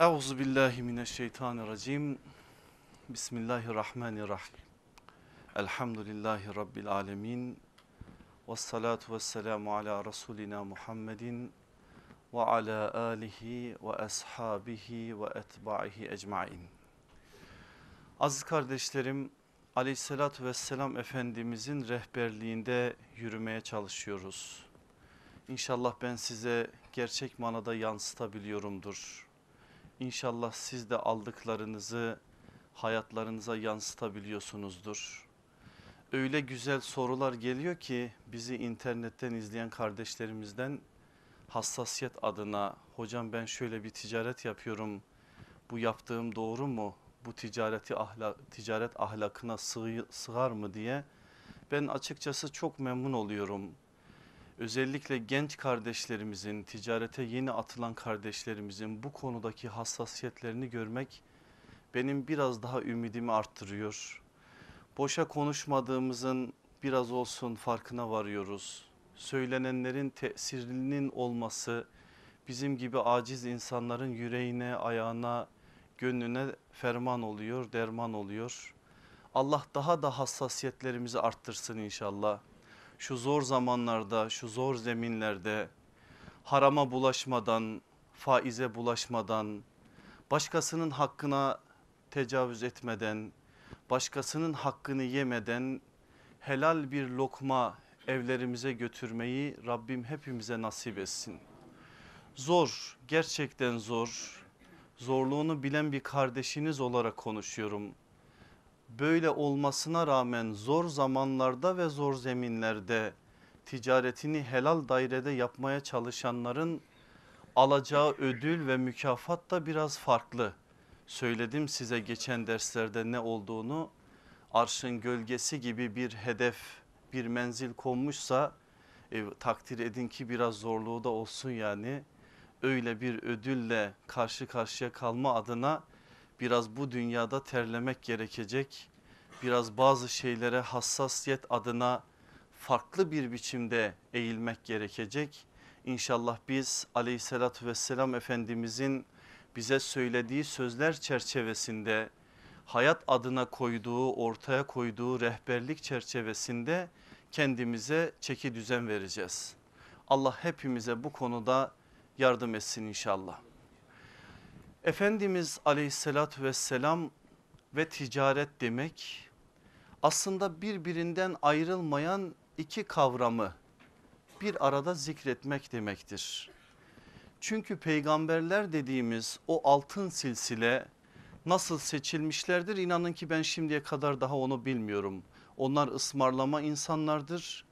Euzu billahi mineşşeytanirracim. Bismillahirrahmanirrahim. Elhamdülillahi rabbil alamin. Ves salatu vesselamu ala rasulina Muhammedin ve ala alihi ve ashabihi ve etbahi ecmaîn. Aziz kardeşlerim, Aleyhissalatü vesselam Efendimizin rehberliğinde yürümeye çalışıyoruz. İnşallah ben size gerçek manada yansıtabiliyorumdur. İnşallah siz de aldıklarınızı hayatlarınıza yansıtabiliyorsunuzdur. Öyle güzel sorular geliyor ki bizi internetten izleyen kardeşlerimizden hassasiyet adına hocam ben şöyle bir ticaret yapıyorum bu yaptığım doğru mu? Bu ticareti ahlak, ticaret ahlakına sığ, sığar mı diye ben açıkçası çok memnun oluyorum. Özellikle genç kardeşlerimizin, ticarete yeni atılan kardeşlerimizin bu konudaki hassasiyetlerini görmek benim biraz daha ümidimi arttırıyor. Boşa konuşmadığımızın biraz olsun farkına varıyoruz. Söylenenlerin tesirinin olması bizim gibi aciz insanların yüreğine, ayağına, gönlüne ferman oluyor, derman oluyor. Allah daha da hassasiyetlerimizi arttırsın inşallah. Şu zor zamanlarda, şu zor zeminlerde harama bulaşmadan, faize bulaşmadan, başkasının hakkına tecavüz etmeden, başkasının hakkını yemeden helal bir lokma evlerimize götürmeyi Rabbim hepimize nasip etsin. Zor, gerçekten zor. Zorluğunu bilen bir kardeşiniz olarak konuşuyorum. Böyle olmasına rağmen zor zamanlarda ve zor zeminlerde ticaretini helal dairede yapmaya çalışanların alacağı ödül ve mükafat da biraz farklı. Söyledim size geçen derslerde ne olduğunu. Arşın gölgesi gibi bir hedef, bir menzil konmuşsa e, takdir edin ki biraz zorluğu da olsun yani. Öyle bir ödülle karşı karşıya kalma adına biraz bu dünyada terlemek gerekecek. Biraz bazı şeylere hassasiyet adına farklı bir biçimde eğilmek gerekecek. İnşallah biz aleyhissalatü vesselam Efendimizin bize söylediği sözler çerçevesinde hayat adına koyduğu ortaya koyduğu rehberlik çerçevesinde kendimize çeki düzen vereceğiz. Allah hepimize bu konuda yardım etsin inşallah. Efendimiz aleyhissalatü vesselam ve ticaret demek aslında birbirinden ayrılmayan iki kavramı bir arada zikretmek demektir. Çünkü peygamberler dediğimiz o altın silsile nasıl seçilmişlerdir inanın ki ben şimdiye kadar daha onu bilmiyorum. Onlar ısmarlama insanlardır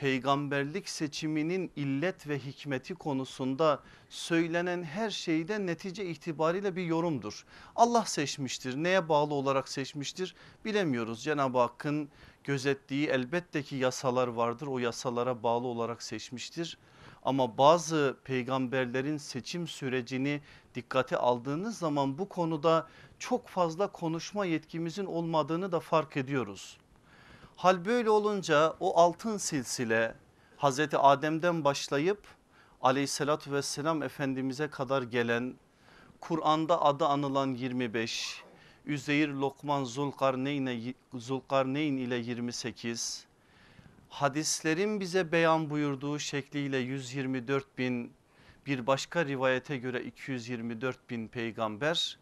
peygamberlik seçiminin illet ve hikmeti konusunda söylenen her şeyde netice itibariyle bir yorumdur. Allah seçmiştir neye bağlı olarak seçmiştir bilemiyoruz. Cenab-ı Hakk'ın gözettiği elbette ki yasalar vardır o yasalara bağlı olarak seçmiştir. Ama bazı peygamberlerin seçim sürecini dikkate aldığınız zaman bu konuda çok fazla konuşma yetkimizin olmadığını da fark ediyoruz. Hal böyle olunca o altın silsile Hazreti Adem'den başlayıp aleyhissalatü vesselam Efendimiz'e kadar gelen Kur'an'da adı anılan 25, Üzeyir, Lokman, Zulkarneyn, Zulkarneyn ile 28, hadislerin bize beyan buyurduğu şekliyle 124 bin, bir başka rivayete göre 224 bin peygamber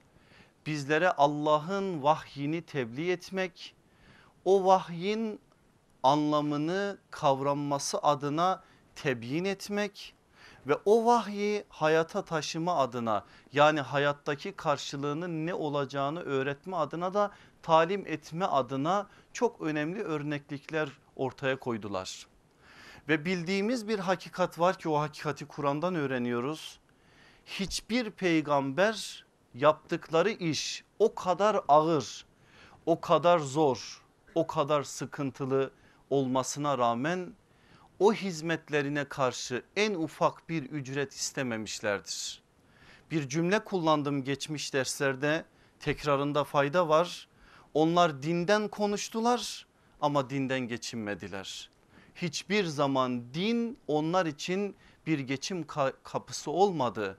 bizlere Allah'ın vahyini tebliğ etmek o vahyin anlamını kavranması adına tebyin etmek ve o vahyi hayata taşıma adına yani hayattaki karşılığının ne olacağını öğretme adına da talim etme adına çok önemli örneklikler ortaya koydular. Ve bildiğimiz bir hakikat var ki o hakikati Kur'an'dan öğreniyoruz. Hiçbir peygamber yaptıkları iş o kadar ağır, o kadar zor, o kadar sıkıntılı olmasına rağmen o hizmetlerine karşı en ufak bir ücret istememişlerdir. Bir cümle kullandım geçmiş derslerde tekrarında fayda var. Onlar dinden konuştular ama dinden geçinmediler. Hiçbir zaman din onlar için bir geçim kapısı olmadı.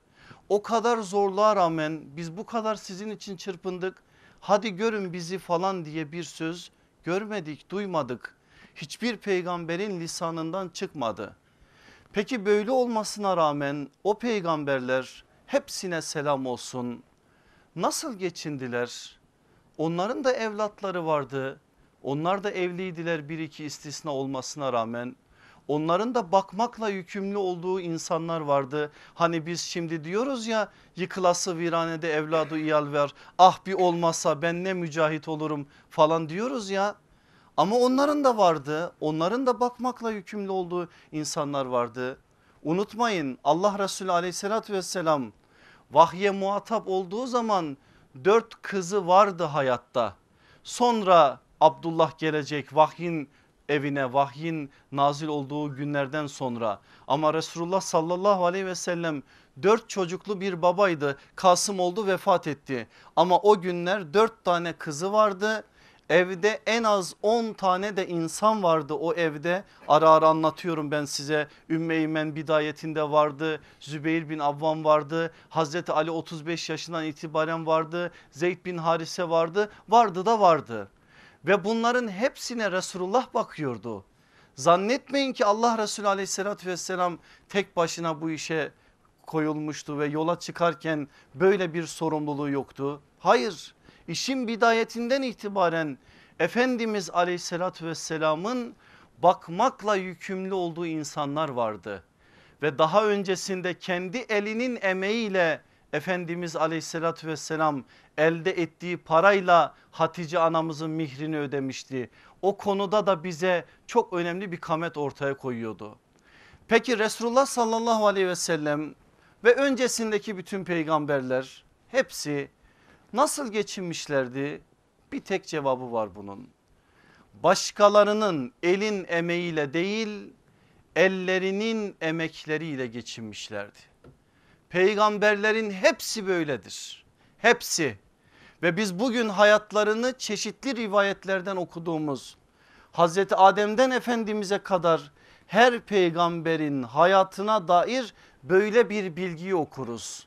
o kadar zorluğa rağmen biz bu kadar sizin için çırpındık. Hadi görün bizi falan diye bir söz görmedik duymadık. Hiçbir peygamberin lisanından çıkmadı. Peki böyle olmasına rağmen o peygamberler hepsine selam olsun. Nasıl geçindiler? Onların da evlatları vardı. Onlar da evliydiler bir iki istisna olmasına rağmen. Onların da bakmakla yükümlü olduğu insanlar vardı. Hani biz şimdi diyoruz ya yıkılası viranede evladı iyal ver. Ah bir olmazsa ben ne mücahit olurum falan diyoruz ya. Ama onların da vardı. Onların da bakmakla yükümlü olduğu insanlar vardı. Unutmayın Allah Resulü aleyhissalatü vesselam vahye muhatap olduğu zaman dört kızı vardı hayatta. Sonra Abdullah gelecek vahyin evine vahyin nazil olduğu günlerden sonra. Ama Resulullah sallallahu aleyhi ve sellem dört çocuklu bir babaydı. Kasım oldu vefat etti. Ama o günler dört tane kızı vardı. Evde en az 10 tane de insan vardı o evde. Ara ara anlatıyorum ben size. Ümmü Eymen bidayetinde vardı. Zübeyir bin Avvam vardı. Hazreti Ali 35 yaşından itibaren vardı. Zeyd bin Harise vardı. Vardı da vardı ve bunların hepsine Resulullah bakıyordu. Zannetmeyin ki Allah Resulü aleyhissalatü vesselam tek başına bu işe koyulmuştu ve yola çıkarken böyle bir sorumluluğu yoktu. Hayır işin bidayetinden itibaren Efendimiz aleyhissalatü vesselamın bakmakla yükümlü olduğu insanlar vardı. Ve daha öncesinde kendi elinin emeğiyle Efendimiz aleyhissalatü vesselam elde ettiği parayla Hatice anamızın mihrini ödemişti. O konuda da bize çok önemli bir kamet ortaya koyuyordu. Peki Resulullah sallallahu aleyhi ve sellem ve öncesindeki bütün peygamberler hepsi nasıl geçinmişlerdi? Bir tek cevabı var bunun. Başkalarının elin emeğiyle değil ellerinin emekleriyle geçinmişlerdi. Peygamberlerin hepsi böyledir. Hepsi ve biz bugün hayatlarını çeşitli rivayetlerden okuduğumuz Hazreti Adem'den Efendimiz'e kadar her peygamberin hayatına dair böyle bir bilgiyi okuruz.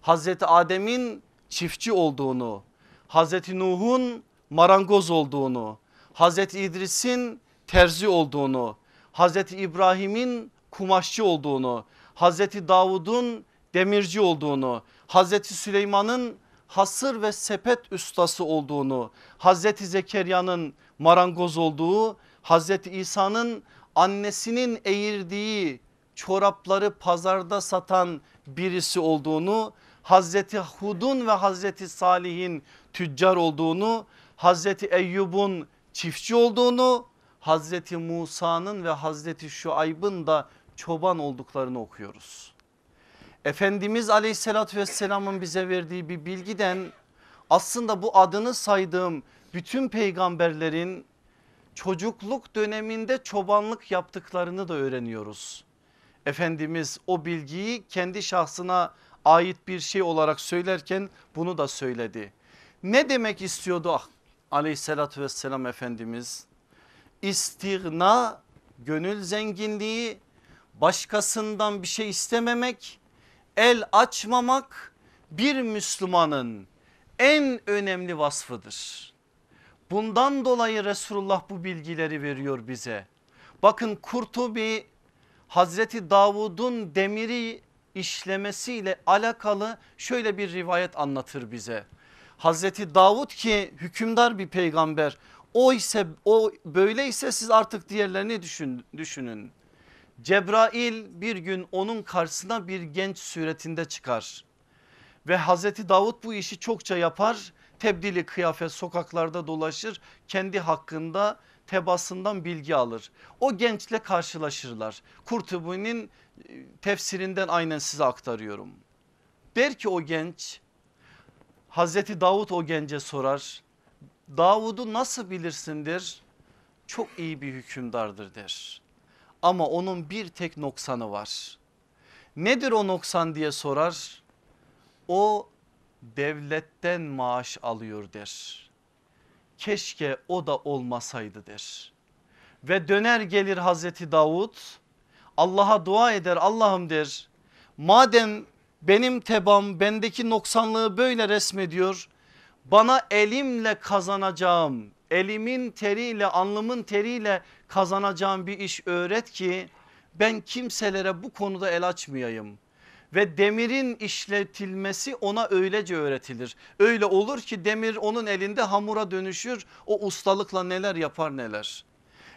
Hazreti Adem'in çiftçi olduğunu, Hazreti Nuh'un marangoz olduğunu, Hazreti İdris'in terzi olduğunu, Hazreti İbrahim'in kumaşçı olduğunu, Hazreti Davud'un demirci olduğunu, Hazreti Süleyman'ın hasır ve sepet ustası olduğunu, Hazreti Zekeriya'nın marangoz olduğu, Hazreti İsa'nın annesinin eğirdiği çorapları pazarda satan birisi olduğunu, Hazreti Hud'un ve Hazreti Salih'in tüccar olduğunu, Hazreti Eyyub'un çiftçi olduğunu, Hazreti Musa'nın ve Hazreti Şuayb'ın da çoban olduklarını okuyoruz. Efendimiz aleyhissalatü vesselamın bize verdiği bir bilgiden aslında bu adını saydığım bütün peygamberlerin çocukluk döneminde çobanlık yaptıklarını da öğreniyoruz. Efendimiz o bilgiyi kendi şahsına ait bir şey olarak söylerken bunu da söyledi. Ne demek istiyordu ah, aleyhissalatü vesselam Efendimiz? İstigna gönül zenginliği başkasından bir şey istememek el açmamak bir Müslümanın en önemli vasfıdır. Bundan dolayı Resulullah bu bilgileri veriyor bize. Bakın Kurtubi Hazreti Davud'un demiri işlemesiyle alakalı şöyle bir rivayet anlatır bize. Hazreti Davud ki hükümdar bir peygamber o ise o böyleyse siz artık diğerlerini düşün, düşünün. Cebrail bir gün onun karşısına bir genç suretinde çıkar. Ve Hazreti Davut bu işi çokça yapar. Tebdili kıyafet sokaklarda dolaşır. Kendi hakkında tebasından bilgi alır. O gençle karşılaşırlar. Kurtubi'nin e, tefsirinden aynen size aktarıyorum. Der ki o genç Hazreti Davut o gence sorar. Davud'u nasıl bilirsindir? Çok iyi bir hükümdardır der ama onun bir tek noksanı var. Nedir o noksan diye sorar. O devletten maaş alıyor der. Keşke o da olmasaydı der. Ve döner gelir Hazreti Davud Allah'a dua eder Allah'ım der. Madem benim tebam bendeki noksanlığı böyle resmediyor. Bana elimle kazanacağım elimin teriyle alnımın teriyle kazanacağım bir iş öğret ki ben kimselere bu konuda el açmayayım. Ve demirin işletilmesi ona öylece öğretilir. Öyle olur ki demir onun elinde hamura dönüşür. O ustalıkla neler yapar neler.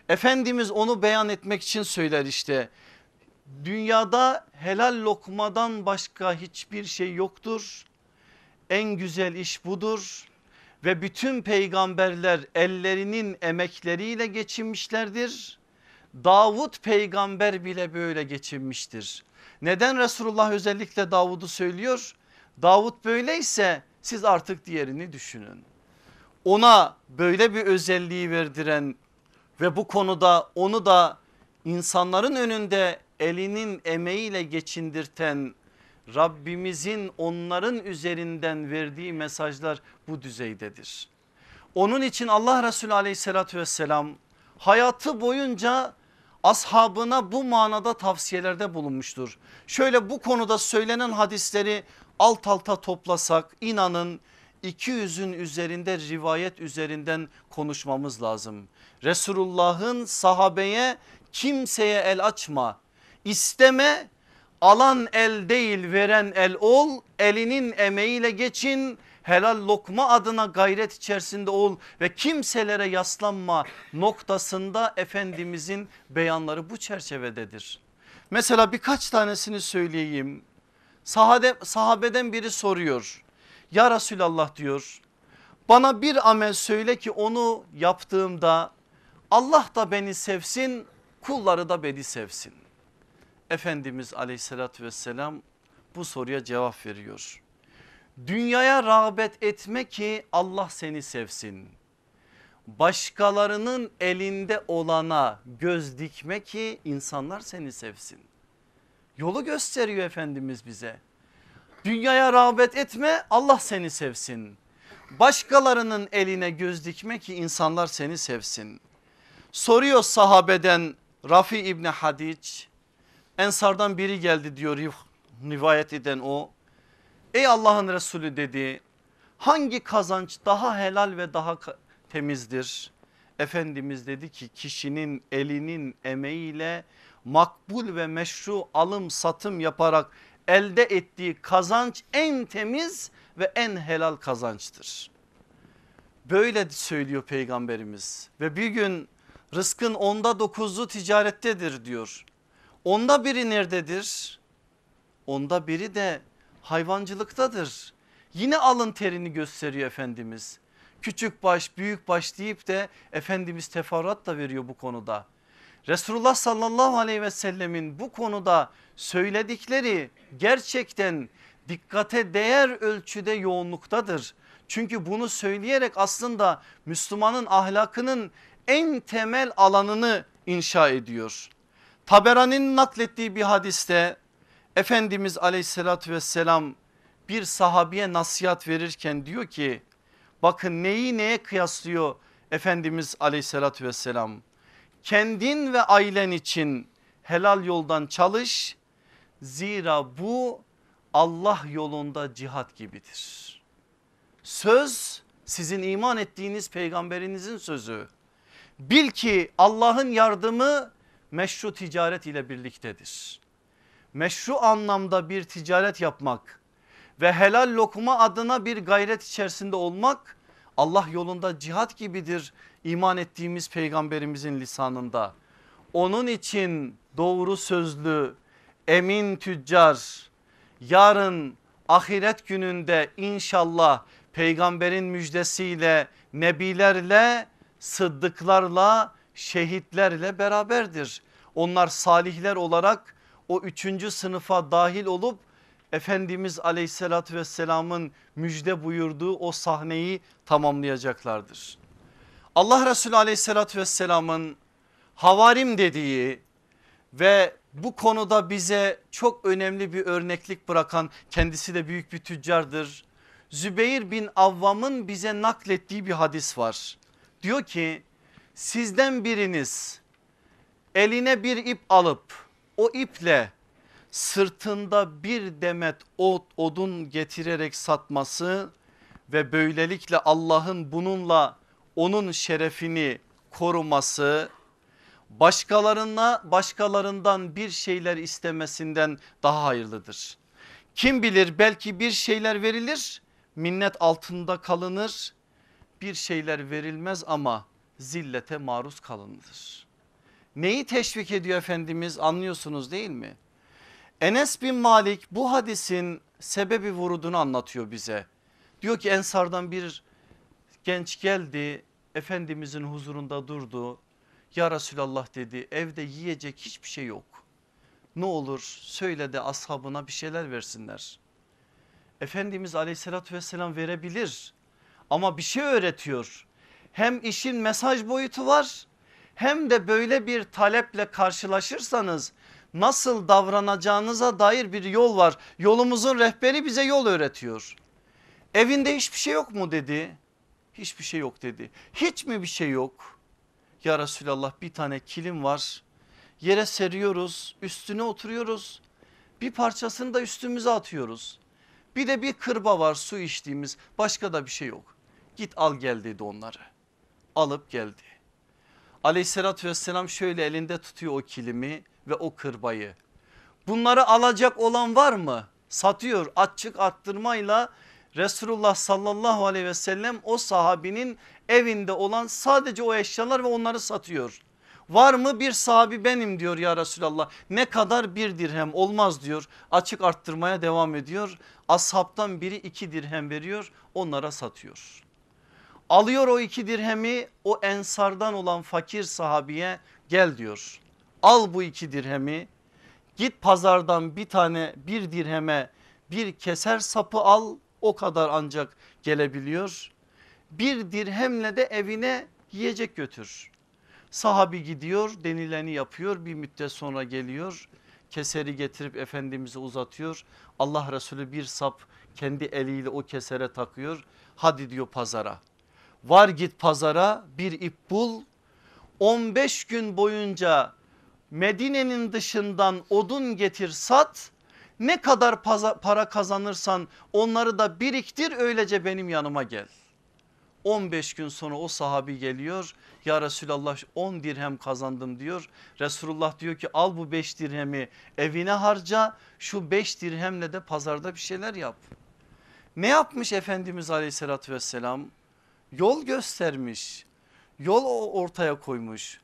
Efendimiz onu beyan etmek için söyler işte. Dünyada helal lokmadan başka hiçbir şey yoktur. En güzel iş budur ve bütün peygamberler ellerinin emekleriyle geçinmişlerdir. Davut peygamber bile böyle geçinmiştir. Neden Resulullah özellikle Davud'u söylüyor? Davut böyleyse siz artık diğerini düşünün. Ona böyle bir özelliği verdiren ve bu konuda onu da insanların önünde elinin emeğiyle geçindirten Rabbimizin onların üzerinden verdiği mesajlar bu düzeydedir. Onun için Allah Resulü aleyhissalatü vesselam hayatı boyunca ashabına bu manada tavsiyelerde bulunmuştur. Şöyle bu konuda söylenen hadisleri alt alta toplasak inanın 200'ün üzerinde rivayet üzerinden konuşmamız lazım. Resulullah'ın sahabeye kimseye el açma isteme alan el değil veren el ol elinin emeğiyle geçin helal lokma adına gayret içerisinde ol ve kimselere yaslanma noktasında Efendimizin beyanları bu çerçevededir. Mesela birkaç tanesini söyleyeyim. Sahade, sahabeden biri soruyor. Ya Resulallah diyor bana bir amel söyle ki onu yaptığımda Allah da beni sevsin kulları da beni sevsin. Efendimiz aleyhissalatü vesselam bu soruya cevap veriyor. Dünyaya rağbet etme ki Allah seni sevsin. Başkalarının elinde olana göz dikme ki insanlar seni sevsin. Yolu gösteriyor Efendimiz bize. Dünyaya rağbet etme Allah seni sevsin. Başkalarının eline göz dikme ki insanlar seni sevsin. Soruyor sahabeden Rafi İbni Hadic Ensardan biri geldi diyor rivayet eden o. Ey Allah'ın Resulü dedi hangi kazanç daha helal ve daha temizdir? Efendimiz dedi ki kişinin elinin emeğiyle makbul ve meşru alım satım yaparak elde ettiği kazanç en temiz ve en helal kazançtır. Böyle söylüyor peygamberimiz ve bir gün rızkın onda dokuzu ticarettedir diyor. Onda biri nerededir? Onda biri de hayvancılıktadır. Yine alın terini gösteriyor Efendimiz. Küçük baş büyük baş deyip de Efendimiz teferruat da veriyor bu konuda. Resulullah sallallahu aleyhi ve sellemin bu konuda söyledikleri gerçekten dikkate değer ölçüde yoğunluktadır. Çünkü bunu söyleyerek aslında Müslümanın ahlakının en temel alanını inşa ediyor. Taberani'nin naklettiği bir hadiste Efendimiz aleyhissalatü vesselam bir sahabiye nasihat verirken diyor ki bakın neyi neye kıyaslıyor Efendimiz aleyhissalatü vesselam. Kendin ve ailen için helal yoldan çalış zira bu Allah yolunda cihat gibidir. Söz sizin iman ettiğiniz peygamberinizin sözü. Bil ki Allah'ın yardımı meşru ticaret ile birliktedir. Meşru anlamda bir ticaret yapmak ve helal lokuma adına bir gayret içerisinde olmak Allah yolunda cihat gibidir iman ettiğimiz peygamberimizin lisanında. Onun için doğru sözlü emin tüccar yarın ahiret gününde inşallah peygamberin müjdesiyle nebilerle sıddıklarla şehitlerle beraberdir. Onlar salihler olarak o üçüncü sınıfa dahil olup Efendimiz aleyhissalatü vesselamın müjde buyurduğu o sahneyi tamamlayacaklardır. Allah Resulü aleyhissalatü vesselamın havarim dediği ve bu konuda bize çok önemli bir örneklik bırakan kendisi de büyük bir tüccardır. Zübeyir bin Avvam'ın bize naklettiği bir hadis var. Diyor ki sizden biriniz eline bir ip alıp o iple sırtında bir demet ot, odun getirerek satması ve böylelikle Allah'ın bununla onun şerefini koruması başkalarına başkalarından bir şeyler istemesinden daha hayırlıdır. Kim bilir belki bir şeyler verilir minnet altında kalınır bir şeyler verilmez ama zillete maruz kalınır. Neyi teşvik ediyor Efendimiz anlıyorsunuz değil mi? Enes bin Malik bu hadisin sebebi vurudunu anlatıyor bize. Diyor ki Ensardan bir genç geldi Efendimizin huzurunda durdu. Ya Resulallah dedi evde yiyecek hiçbir şey yok. Ne olur söyle de ashabına bir şeyler versinler. Efendimiz aleyhissalatü vesselam verebilir ama bir şey öğretiyor. Hem işin mesaj boyutu var hem de böyle bir taleple karşılaşırsanız nasıl davranacağınıza dair bir yol var. Yolumuzun rehberi bize yol öğretiyor. Evinde hiçbir şey yok mu dedi. Hiçbir şey yok dedi. Hiç mi bir şey yok? Ya Resulallah bir tane kilim var. Yere seriyoruz üstüne oturuyoruz. Bir parçasını da üstümüze atıyoruz. Bir de bir kırba var su içtiğimiz başka da bir şey yok. Git al gel dedi onları. Alıp geldi. Aleyhissalatü vesselam şöyle elinde tutuyor o kilimi ve o kırbayı. Bunları alacak olan var mı? Satıyor açık arttırmayla Resulullah sallallahu aleyhi ve sellem o sahabinin evinde olan sadece o eşyalar ve onları satıyor. Var mı bir sahabi benim diyor ya Resulallah ne kadar bir dirhem olmaz diyor açık arttırmaya devam ediyor. Ashabtan biri iki dirhem veriyor onlara satıyor. Alıyor o iki dirhemi o ensardan olan fakir sahabiye gel diyor. Al bu iki dirhemi git pazardan bir tane bir dirheme bir keser sapı al o kadar ancak gelebiliyor. Bir dirhemle de evine yiyecek götür. Sahabi gidiyor denileni yapıyor bir müddet sonra geliyor. Keseri getirip Efendimiz'e uzatıyor. Allah Resulü bir sap kendi eliyle o kesere takıyor. Hadi diyor pazara. Var git pazara bir ip bul. 15 gün boyunca Medine'nin dışından odun getir sat. Ne kadar para kazanırsan onları da biriktir öylece benim yanıma gel. 15 gün sonra o sahabi geliyor ya Resulallah 10 dirhem kazandım diyor. Resulullah diyor ki al bu 5 dirhemi evine harca şu 5 dirhemle de pazarda bir şeyler yap. Ne yapmış Efendimiz aleyhissalatü vesselam? Yol göstermiş yol ortaya koymuş.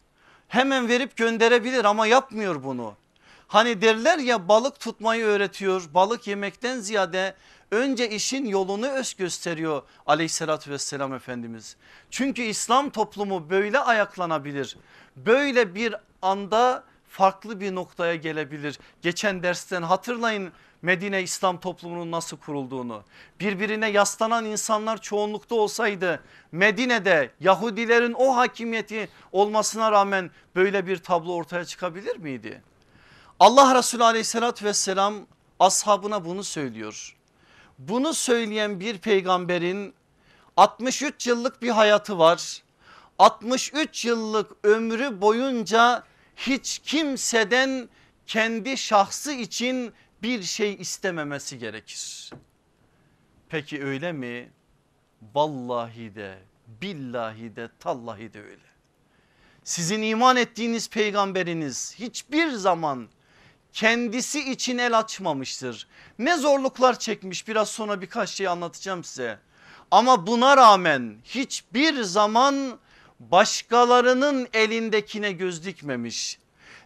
Hemen verip gönderebilir ama yapmıyor bunu. Hani derler ya balık tutmayı öğretiyor balık yemekten ziyade önce işin yolunu öz gösteriyor aleyhissalatü vesselam Efendimiz. Çünkü İslam toplumu böyle ayaklanabilir. Böyle bir anda farklı bir noktaya gelebilir. Geçen dersten hatırlayın Medine İslam toplumunun nasıl kurulduğunu. Birbirine yaslanan insanlar çoğunlukta olsaydı Medine'de Yahudilerin o hakimiyeti olmasına rağmen böyle bir tablo ortaya çıkabilir miydi? Allah Resulü aleyhissalatü vesselam ashabına bunu söylüyor. Bunu söyleyen bir peygamberin 63 yıllık bir hayatı var. 63 yıllık ömrü boyunca hiç kimseden kendi şahsı için bir şey istememesi gerekir. Peki öyle mi? Vallahi de billahi de tallahi de öyle. Sizin iman ettiğiniz peygamberiniz hiçbir zaman kendisi için el açmamıştır. Ne zorluklar çekmiş biraz sonra birkaç şey anlatacağım size. Ama buna rağmen hiçbir zaman başkalarının elindekine göz dikmemiş.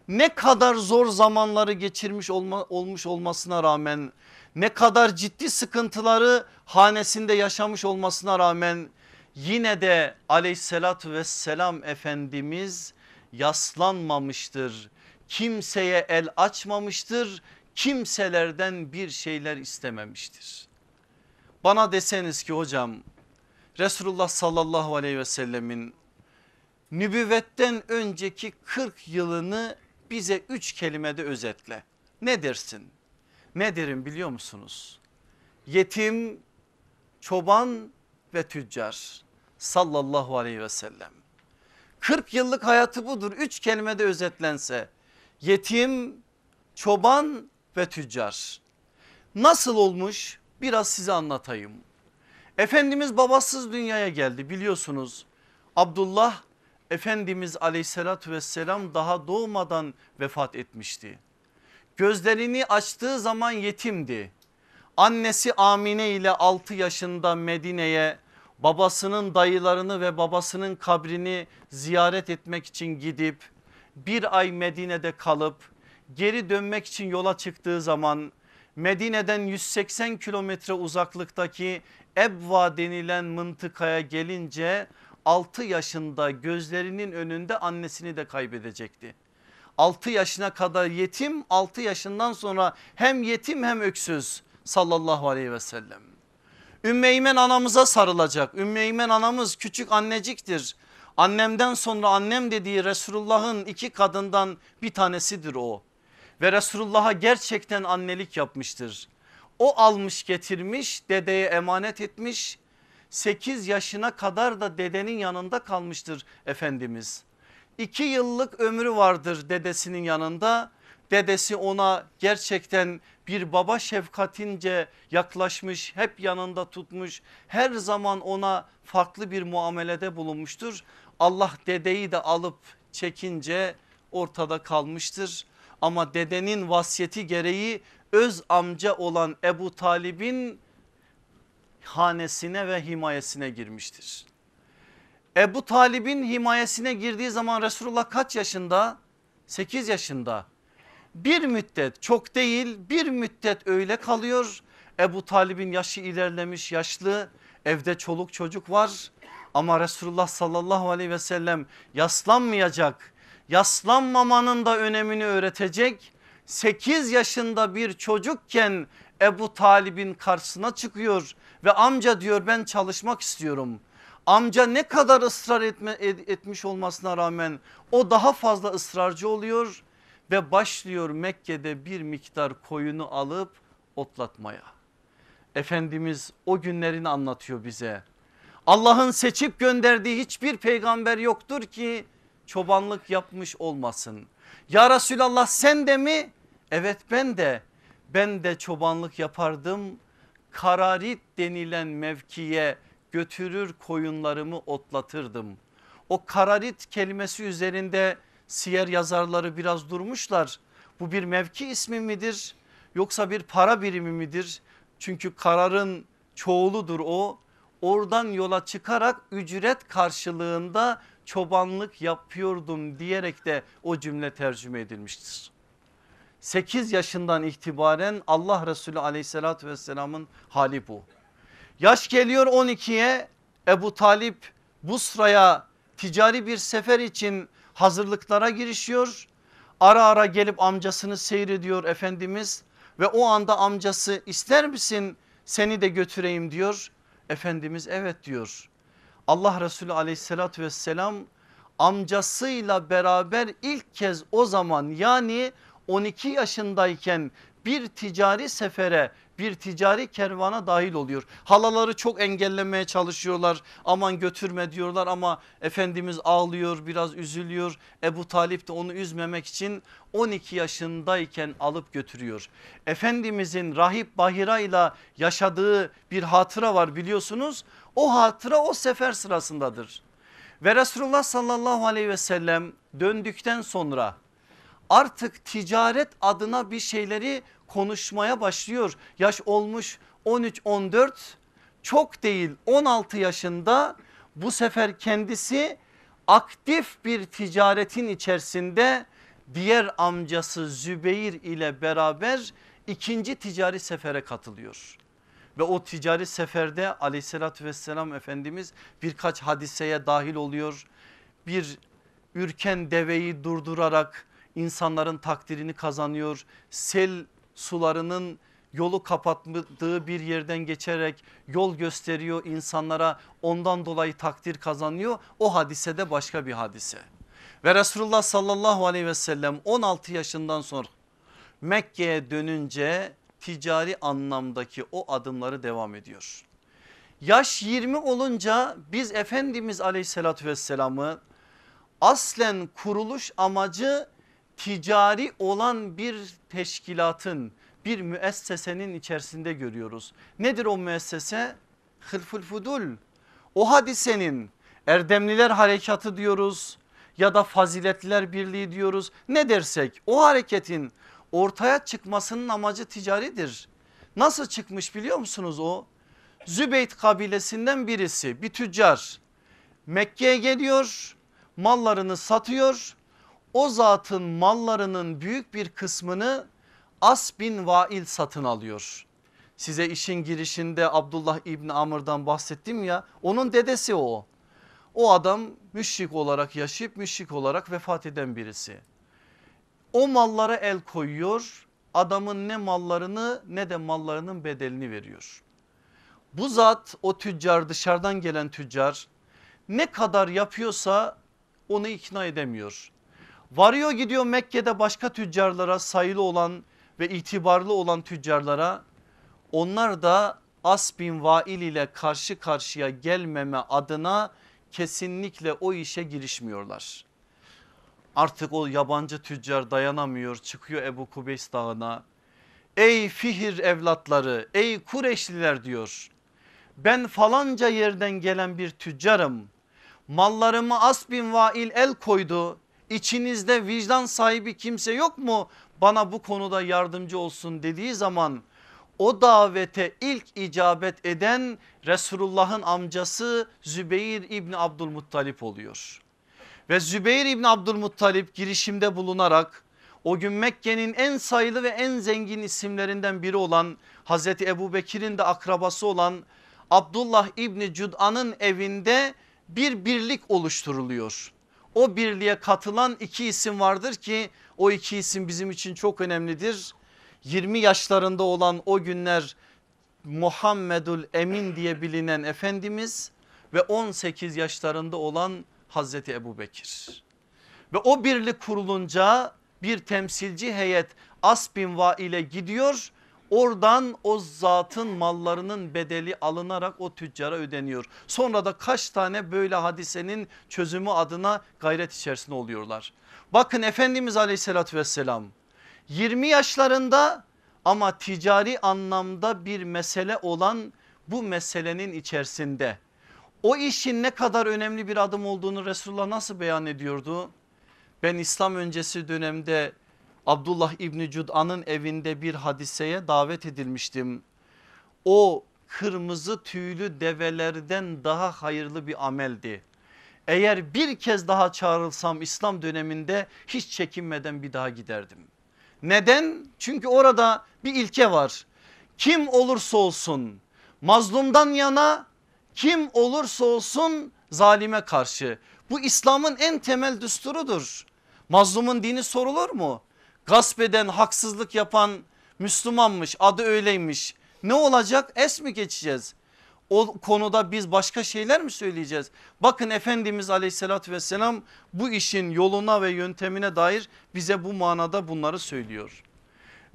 Ne kadar zor zamanları geçirmiş olma, olmuş olmasına rağmen ne kadar ciddi sıkıntıları hanesinde yaşamış olmasına rağmen yine de aleyhissalatü vesselam Efendimiz yaslanmamıştır kimseye el açmamıştır kimselerden bir şeyler istememiştir. Bana deseniz ki hocam Resulullah sallallahu aleyhi ve sellemin nübüvvetten önceki 40 yılını bize 3 kelimede özetle. Ne dersin? Ne derim biliyor musunuz? Yetim, çoban ve tüccar sallallahu aleyhi ve sellem. 40 yıllık hayatı budur. 3 kelimede özetlense yetim, çoban ve tüccar. Nasıl olmuş biraz size anlatayım. Efendimiz babasız dünyaya geldi biliyorsunuz. Abdullah Efendimiz aleyhissalatü vesselam daha doğmadan vefat etmişti. Gözlerini açtığı zaman yetimdi. Annesi Amine ile 6 yaşında Medine'ye babasının dayılarını ve babasının kabrini ziyaret etmek için gidip bir ay Medine'de kalıp geri dönmek için yola çıktığı zaman Medine'den 180 kilometre uzaklıktaki Ebva denilen mıntıkaya gelince 6 yaşında gözlerinin önünde annesini de kaybedecekti. 6 yaşına kadar yetim 6 yaşından sonra hem yetim hem öksüz sallallahu aleyhi ve sellem. Ümmeymen anamıza sarılacak. Ümmeymen anamız küçük anneciktir. Annemden sonra annem dediği Resulullah'ın iki kadından bir tanesidir o. Ve Resulullah'a gerçekten annelik yapmıştır. O almış getirmiş dedeye emanet etmiş 8 yaşına kadar da dedenin yanında kalmıştır Efendimiz. 2 yıllık ömrü vardır dedesinin yanında. Dedesi ona gerçekten bir baba şefkatince yaklaşmış hep yanında tutmuş her zaman ona farklı bir muamelede bulunmuştur. Allah dedeyi de alıp çekince ortada kalmıştır ama dedenin vasiyeti gereği öz amca olan Ebu Talib'in hanesine ve himayesine girmiştir. Ebu Talib'in himayesine girdiği zaman Resulullah kaç yaşında? 8 yaşında. Bir müddet çok değil bir müddet öyle kalıyor. Ebu Talib'in yaşı ilerlemiş yaşlı evde çoluk çocuk var. Ama Resulullah sallallahu aleyhi ve sellem yaslanmayacak. Yaslanmamanın da önemini öğretecek. 8 yaşında bir çocukken Ebu Talib'in karşısına çıkıyor ve amca diyor ben çalışmak istiyorum. Amca ne kadar ısrar etme, etmiş olmasına rağmen o daha fazla ısrarcı oluyor ve başlıyor Mekke'de bir miktar koyunu alıp otlatmaya. Efendimiz o günlerini anlatıyor bize. Allah'ın seçip gönderdiği hiçbir peygamber yoktur ki çobanlık yapmış olmasın. Ya Resulallah sen de mi? Evet ben de ben de çobanlık yapardım. Kararit denilen mevkiye götürür koyunlarımı otlatırdım. O kararit kelimesi üzerinde siyer yazarları biraz durmuşlar. Bu bir mevki ismi midir yoksa bir para birimi midir? Çünkü kararın çoğuludur o. Oradan yola çıkarak ücret karşılığında çobanlık yapıyordum diyerek de o cümle tercüme edilmiştir. 8 yaşından itibaren Allah Resulü aleyhissalatü vesselamın hali bu. Yaş geliyor 12'ye Ebu Talip Busra'ya ticari bir sefer için hazırlıklara girişiyor. Ara ara gelip amcasını seyrediyor Efendimiz ve o anda amcası ister misin seni de götüreyim diyor. Efendimiz evet diyor. Allah Resulü aleyhissalatü vesselam amcasıyla beraber ilk kez o zaman yani 12 yaşındayken bir ticari sefere bir ticari kervana dahil oluyor. Halaları çok engellemeye çalışıyorlar aman götürme diyorlar ama Efendimiz ağlıyor biraz üzülüyor. Ebu Talip de onu üzmemek için 12 yaşındayken alıp götürüyor. Efendimizin rahip Bahira ile yaşadığı bir hatıra var biliyorsunuz. O hatıra o sefer sırasındadır. Ve Resulullah sallallahu aleyhi ve sellem döndükten sonra artık ticaret adına bir şeyleri konuşmaya başlıyor. Yaş olmuş 13-14 çok değil 16 yaşında bu sefer kendisi aktif bir ticaretin içerisinde diğer amcası Zübeyir ile beraber ikinci ticari sefere katılıyor. Ve o ticari seferde aleyhissalatü vesselam Efendimiz birkaç hadiseye dahil oluyor. Bir ürken deveyi durdurarak insanların takdirini kazanıyor. Sel sularının yolu kapattığı bir yerden geçerek yol gösteriyor insanlara ondan dolayı takdir kazanıyor. O hadise de başka bir hadise. Ve Resulullah sallallahu aleyhi ve sellem 16 yaşından sonra Mekke'ye dönünce ticari anlamdaki o adımları devam ediyor. Yaş 20 olunca biz Efendimiz aleyhissalatü vesselamı aslen kuruluş amacı ticari olan bir teşkilatın bir müessesenin içerisinde görüyoruz. Nedir o müessese? Hılful Fudul. O hadisenin Erdemliler Harekatı diyoruz ya da Faziletliler Birliği diyoruz. Ne dersek o hareketin ortaya çıkmasının amacı ticaridir. Nasıl çıkmış biliyor musunuz o? Zübeyt kabilesinden birisi bir tüccar Mekke'ye geliyor mallarını satıyor. O zatın mallarının büyük bir kısmını As bin Vail satın alıyor. Size işin girişinde Abdullah İbni Amr'dan bahsettim ya onun dedesi o. O adam müşrik olarak yaşayıp müşrik olarak vefat eden birisi. O mallara el koyuyor adamın ne mallarını ne de mallarının bedelini veriyor. Bu zat o tüccar dışarıdan gelen tüccar ne kadar yapıyorsa onu ikna edemiyor. Varıyor gidiyor Mekke'de başka tüccarlara sayılı olan ve itibarlı olan tüccarlara onlar da As bin Vail ile karşı karşıya gelmeme adına kesinlikle o işe girişmiyorlar. Artık o yabancı tüccar dayanamıyor çıkıyor Ebu Kubeys dağına. Ey Fihir evlatları ey Kureşliler diyor. Ben falanca yerden gelen bir tüccarım. Mallarımı As bin Vail el koydu. İçinizde vicdan sahibi kimse yok mu? Bana bu konuda yardımcı olsun dediği zaman o davete ilk icabet eden Resulullah'ın amcası Zübeyir İbni Abdülmuttalip oluyor. Ve Zübeyir İbni Abdülmuttalip girişimde bulunarak o gün Mekke'nin en sayılı ve en zengin isimlerinden biri olan Hazreti Ebu Bekir'in de akrabası olan Abdullah İbni Cud'an'ın evinde bir birlik oluşturuluyor. O birliğe katılan iki isim vardır ki o iki isim bizim için çok önemlidir. 20 yaşlarında olan o günler Muhammedül Emin diye bilinen Efendimiz ve 18 yaşlarında olan Hazreti Ebu Bekir. Ve o birlik kurulunca bir temsilci heyet As bin ile gidiyor oradan o zatın mallarının bedeli alınarak o tüccara ödeniyor. Sonra da kaç tane böyle hadisenin çözümü adına gayret içerisinde oluyorlar. Bakın Efendimiz aleyhissalatü vesselam 20 yaşlarında ama ticari anlamda bir mesele olan bu meselenin içerisinde o işin ne kadar önemli bir adım olduğunu Resulullah nasıl beyan ediyordu? Ben İslam öncesi dönemde Abdullah İbni Cud'an'ın evinde bir hadiseye davet edilmiştim. O kırmızı tüylü develerden daha hayırlı bir ameldi. Eğer bir kez daha çağrılsam İslam döneminde hiç çekinmeden bir daha giderdim. Neden? Çünkü orada bir ilke var. Kim olursa olsun mazlumdan yana kim olursa olsun zalime karşı. Bu İslam'ın en temel düsturudur. Mazlumun dini sorulur mu? Gasp eden haksızlık yapan Müslümanmış adı öyleymiş. Ne olacak es mi geçeceğiz? O konuda biz başka şeyler mi söyleyeceğiz? Bakın Efendimiz aleyhissalatü vesselam bu işin yoluna ve yöntemine dair bize bu manada bunları söylüyor.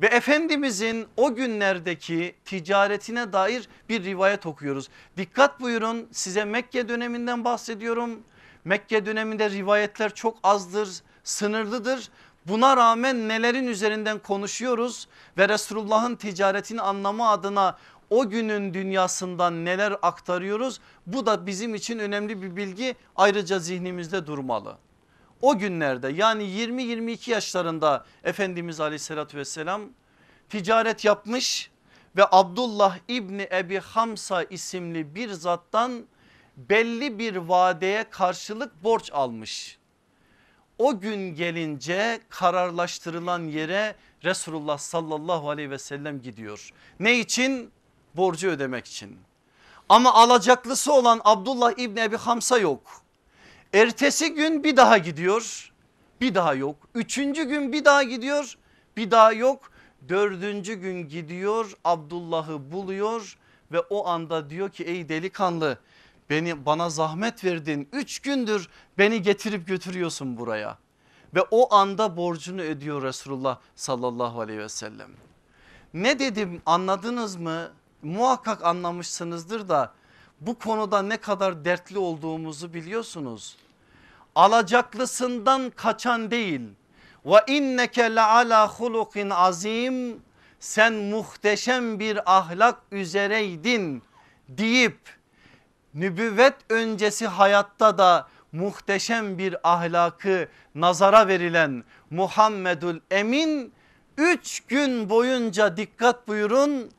Ve Efendimizin o günlerdeki ticaretine dair bir rivayet okuyoruz. Dikkat buyurun size Mekke döneminden bahsediyorum. Mekke döneminde rivayetler çok azdır, sınırlıdır. Buna rağmen nelerin üzerinden konuşuyoruz ve Resulullah'ın ticaretini anlamı adına o günün dünyasından neler aktarıyoruz bu da bizim için önemli bir bilgi ayrıca zihnimizde durmalı. O günlerde yani 20-22 yaşlarında Efendimiz aleyhissalatü vesselam ticaret yapmış ve Abdullah İbni Ebi Hamsa isimli bir zattan belli bir vadeye karşılık borç almış. O gün gelince kararlaştırılan yere Resulullah sallallahu aleyhi ve sellem gidiyor. Ne için? Borcu ödemek için. Ama alacaklısı olan Abdullah İbni Ebi Hamsa yok. Ertesi gün bir daha gidiyor bir daha yok. Üçüncü gün bir daha gidiyor bir daha yok. Dördüncü gün gidiyor Abdullah'ı buluyor ve o anda diyor ki ey delikanlı beni bana zahmet verdin. Üç gündür beni getirip götürüyorsun buraya. Ve o anda borcunu ödüyor Resulullah sallallahu aleyhi ve sellem. Ne dedim anladınız mı? Muhakkak anlamışsınızdır da bu konuda ne kadar dertli olduğumuzu biliyorsunuz. Alacaklısından kaçan değil ve inneke ala hulukin azim sen muhteşem bir ahlak üzereydin deyip nübüvvet öncesi hayatta da muhteşem bir ahlakı nazara verilen Muhammedül Emin 3 gün boyunca dikkat buyurun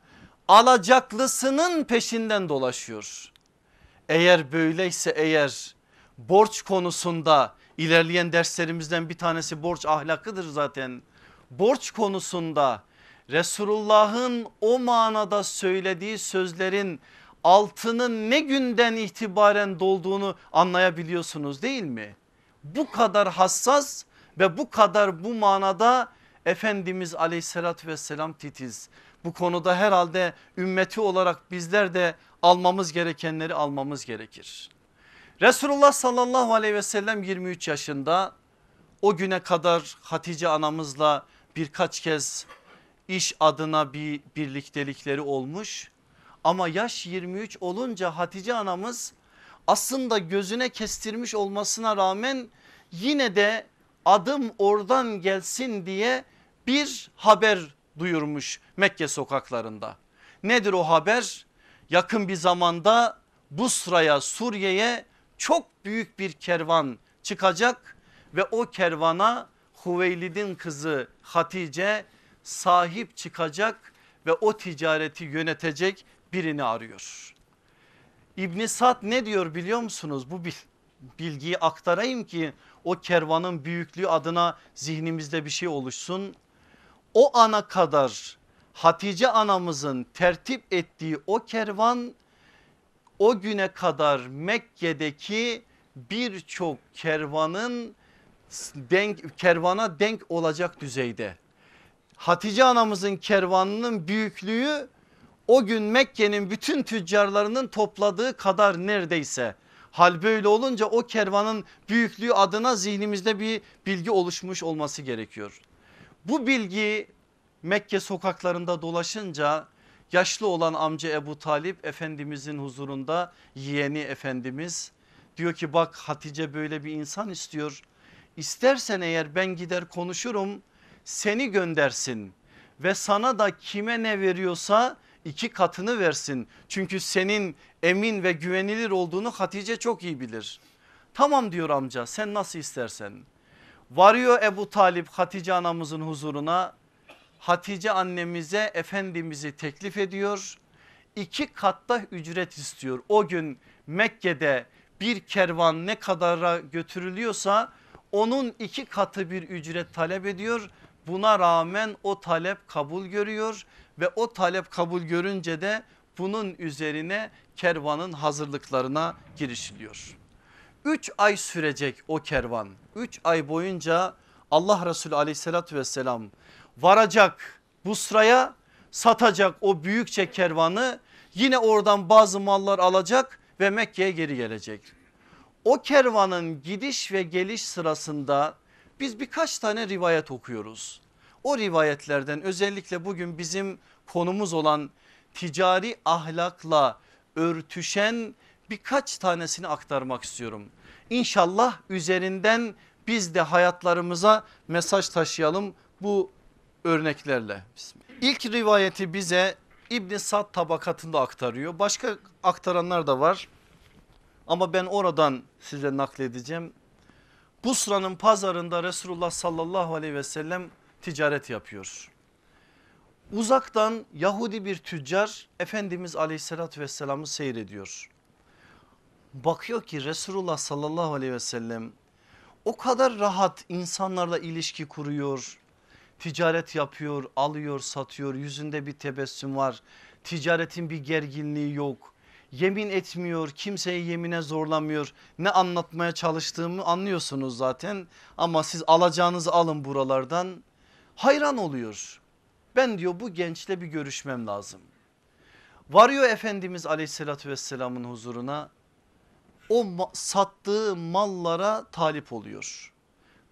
alacaklısının peşinden dolaşıyor. Eğer böyleyse eğer borç konusunda ilerleyen derslerimizden bir tanesi borç ahlakıdır zaten. Borç konusunda Resulullah'ın o manada söylediği sözlerin altının ne günden itibaren dolduğunu anlayabiliyorsunuz değil mi? Bu kadar hassas ve bu kadar bu manada Efendimiz aleyhissalatü vesselam titiz. Bu konuda herhalde ümmeti olarak bizler de almamız gerekenleri almamız gerekir. Resulullah sallallahu aleyhi ve sellem 23 yaşında o güne kadar Hatice anamızla birkaç kez iş adına bir birliktelikleri olmuş. Ama yaş 23 olunca Hatice anamız aslında gözüne kestirmiş olmasına rağmen yine de adım oradan gelsin diye bir haber duyurmuş Mekke sokaklarında. Nedir o haber? Yakın bir zamanda Busra'ya Suriye'ye çok büyük bir kervan çıkacak ve o kervana Huveylid'in kızı Hatice sahip çıkacak ve o ticareti yönetecek birini arıyor. İbn Sad ne diyor biliyor musunuz? Bu bilgiyi aktarayım ki o kervanın büyüklüğü adına zihnimizde bir şey oluşsun. O ana kadar Hatice anamızın tertip ettiği o kervan o güne kadar Mekke'deki birçok kervanın denk, kervana denk olacak düzeyde. Hatice anamızın kervanının büyüklüğü o gün Mekke'nin bütün tüccarlarının topladığı kadar neredeyse. Hal böyle olunca o kervanın büyüklüğü adına zihnimizde bir bilgi oluşmuş olması gerekiyor. Bu bilgi Mekke sokaklarında dolaşınca yaşlı olan amca Ebu Talip Efendimizin huzurunda yeğeni Efendimiz diyor ki bak Hatice böyle bir insan istiyor. İstersen eğer ben gider konuşurum seni göndersin ve sana da kime ne veriyorsa iki katını versin. Çünkü senin emin ve güvenilir olduğunu Hatice çok iyi bilir. Tamam diyor amca sen nasıl istersen. Varıyor Ebu Talip Hatice anamızın huzuruna. Hatice annemize Efendimiz'i teklif ediyor. İki katta ücret istiyor. O gün Mekke'de bir kervan ne kadara götürülüyorsa onun iki katı bir ücret talep ediyor. Buna rağmen o talep kabul görüyor ve o talep kabul görünce de bunun üzerine kervanın hazırlıklarına girişiliyor. 3 ay sürecek o kervan. 3 ay boyunca Allah Resulü aleyhissalatü vesselam varacak Busra'ya satacak o büyükçe kervanı yine oradan bazı mallar alacak ve Mekke'ye geri gelecek. O kervanın gidiş ve geliş sırasında biz birkaç tane rivayet okuyoruz. O rivayetlerden özellikle bugün bizim konumuz olan ticari ahlakla örtüşen birkaç tanesini aktarmak istiyorum. İnşallah üzerinden biz de hayatlarımıza mesaj taşıyalım bu örneklerle. İlk rivayeti bize İbn Sad tabakatında aktarıyor. Başka aktaranlar da var. Ama ben oradan size nakledeceğim. Busra'nın pazarında Resulullah sallallahu aleyhi ve sellem ticaret yapıyor. Uzaktan Yahudi bir tüccar Efendimiz aleyhissalatü vesselam'ı seyrediyor. Bakıyor ki Resulullah sallallahu aleyhi ve sellem o kadar rahat insanlarla ilişki kuruyor. Ticaret yapıyor, alıyor, satıyor. Yüzünde bir tebessüm var. Ticaretin bir gerginliği yok. Yemin etmiyor, kimseyi yemine zorlamıyor. Ne anlatmaya çalıştığımı anlıyorsunuz zaten. Ama siz alacağınızı alın buralardan. Hayran oluyor. Ben diyor bu gençle bir görüşmem lazım. Varıyor Efendimiz aleyhissalatü vesselamın huzuruna o sattığı mallara talip oluyor.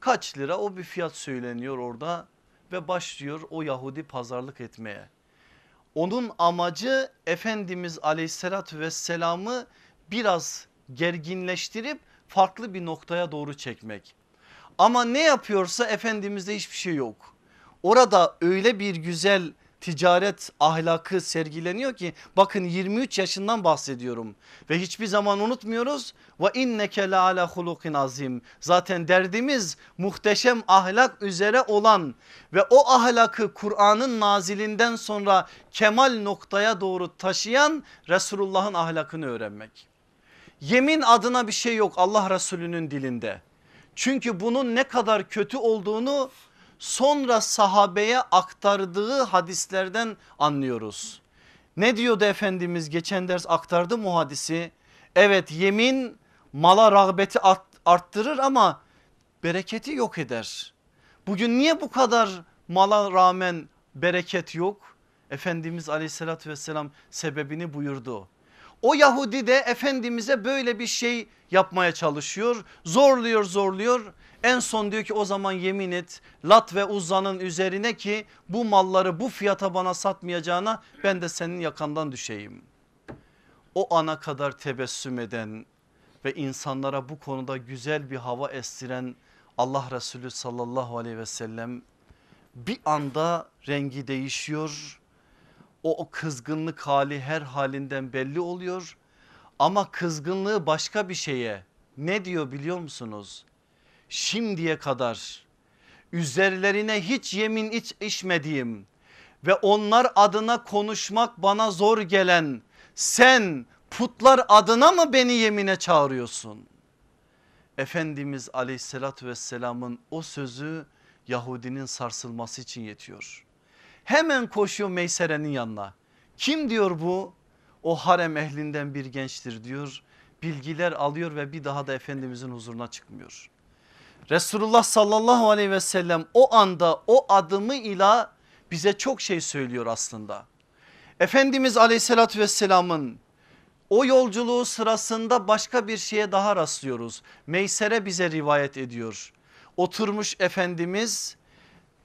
Kaç lira o bir fiyat söyleniyor orada ve başlıyor o Yahudi pazarlık etmeye. Onun amacı Efendimiz aleyhissalatü vesselamı biraz gerginleştirip farklı bir noktaya doğru çekmek. Ama ne yapıyorsa Efendimiz'de hiçbir şey yok. Orada öyle bir güzel ticaret ahlakı sergileniyor ki bakın 23 yaşından bahsediyorum ve hiçbir zaman unutmuyoruz ve inneke la ala hulukin azim zaten derdimiz muhteşem ahlak üzere olan ve o ahlakı Kur'an'ın nazilinden sonra kemal noktaya doğru taşıyan Resulullah'ın ahlakını öğrenmek. Yemin adına bir şey yok Allah Resulü'nün dilinde. Çünkü bunun ne kadar kötü olduğunu sonra sahabeye aktardığı hadislerden anlıyoruz. Ne diyordu Efendimiz geçen ders aktardı mu hadisi? Evet yemin mala rağbeti arttırır ama bereketi yok eder. Bugün niye bu kadar mala rağmen bereket yok? Efendimiz aleyhissalatü vesselam sebebini buyurdu. O Yahudi de Efendimiz'e böyle bir şey yapmaya çalışıyor. Zorluyor zorluyor. En son diyor ki o zaman yemin et Lat ve Uzza'nın üzerine ki bu malları bu fiyata bana satmayacağına ben de senin yakandan düşeyim. O ana kadar tebessüm eden ve insanlara bu konuda güzel bir hava estiren Allah Resulü sallallahu aleyhi ve sellem bir anda rengi değişiyor. O, o kızgınlık hali her halinden belli oluyor ama kızgınlığı başka bir şeye ne diyor biliyor musunuz? Şimdiye kadar üzerlerine hiç yemin iç içmediğim ve onlar adına konuşmak bana zor gelen sen putlar adına mı beni yemine çağırıyorsun? Efendimiz aleyhissalatü vesselamın o sözü Yahudinin sarsılması için yetiyor. Hemen koşuyor Meysere'nin yanına. Kim diyor bu? O harem ehlinden bir gençtir diyor. Bilgiler alıyor ve bir daha da Efendimizin huzuruna çıkmıyor. Resulullah sallallahu aleyhi ve sellem o anda o adımıyla bize çok şey söylüyor aslında. Efendimiz aleyhissalatü vesselamın o yolculuğu sırasında başka bir şeye daha rastlıyoruz. Meysere bize rivayet ediyor. Oturmuş Efendimiz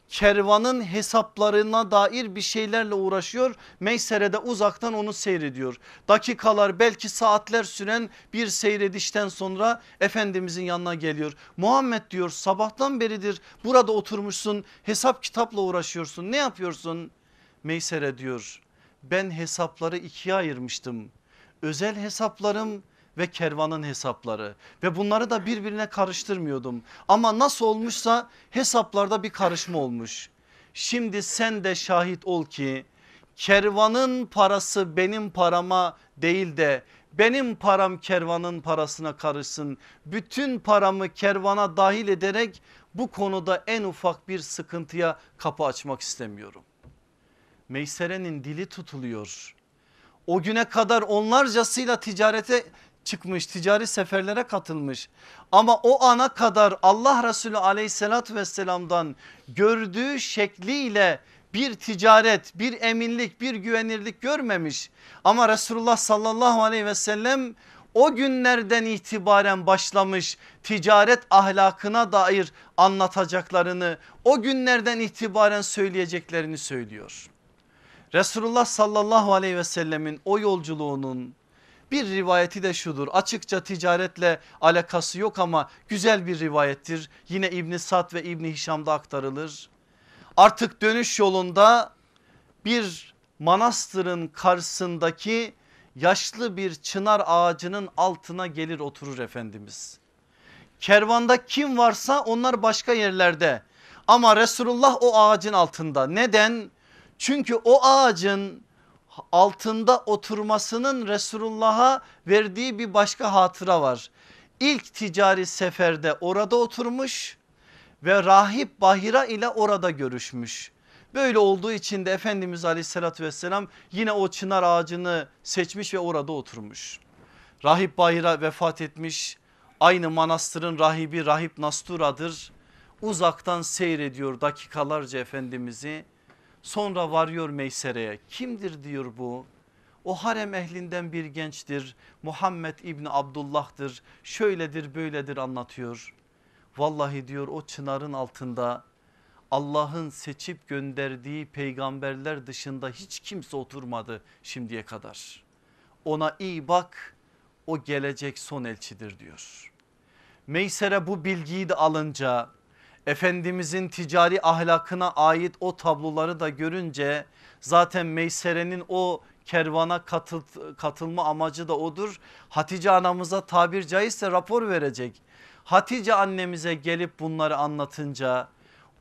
kervanın hesaplarına dair bir şeylerle uğraşıyor. Meysere de uzaktan onu seyrediyor. Dakikalar belki saatler süren bir seyredişten sonra Efendimizin yanına geliyor. Muhammed diyor sabahtan beridir burada oturmuşsun hesap kitapla uğraşıyorsun ne yapıyorsun? Meysere diyor ben hesapları ikiye ayırmıştım. Özel hesaplarım ve kervanın hesapları ve bunları da birbirine karıştırmıyordum. Ama nasıl olmuşsa hesaplarda bir karışma olmuş. Şimdi sen de şahit ol ki kervanın parası benim parama değil de benim param kervanın parasına karışsın. Bütün paramı kervana dahil ederek bu konuda en ufak bir sıkıntıya kapı açmak istemiyorum. Meysere'nin dili tutuluyor. O güne kadar onlarcasıyla ticarete çıkmış ticari seferlere katılmış ama o ana kadar Allah Resulü aleyhissalatü vesselamdan gördüğü şekliyle bir ticaret bir eminlik bir güvenirlik görmemiş ama Resulullah sallallahu aleyhi ve sellem o günlerden itibaren başlamış ticaret ahlakına dair anlatacaklarını o günlerden itibaren söyleyeceklerini söylüyor. Resulullah sallallahu aleyhi ve sellemin o yolculuğunun bir rivayeti de şudur açıkça ticaretle alakası yok ama güzel bir rivayettir. Yine İbni Sad ve İbni Hişam'da aktarılır. Artık dönüş yolunda bir manastırın karşısındaki yaşlı bir çınar ağacının altına gelir oturur Efendimiz. Kervanda kim varsa onlar başka yerlerde ama Resulullah o ağacın altında. Neden? Çünkü o ağacın altında oturmasının Resulullah'a verdiği bir başka hatıra var. İlk ticari seferde orada oturmuş ve rahip Bahira ile orada görüşmüş. Böyle olduğu için de Efendimiz aleyhissalatü vesselam yine o çınar ağacını seçmiş ve orada oturmuş. Rahip Bahira vefat etmiş. Aynı manastırın rahibi Rahip Nastura'dır. Uzaktan seyrediyor dakikalarca Efendimiz'i Sonra varıyor Meysere'ye kimdir diyor bu? O harem ehlinden bir gençtir Muhammed İbni Abdullah'tır şöyledir böyledir anlatıyor. Vallahi diyor o çınarın altında Allah'ın seçip gönderdiği peygamberler dışında hiç kimse oturmadı şimdiye kadar. Ona iyi bak o gelecek son elçidir diyor. Meysere bu bilgiyi de alınca Efendimizin ticari ahlakına ait o tabloları da görünce zaten Meysere'nin o kervana katıl, katılma amacı da odur. Hatice anamıza tabir caizse rapor verecek. Hatice annemize gelip bunları anlatınca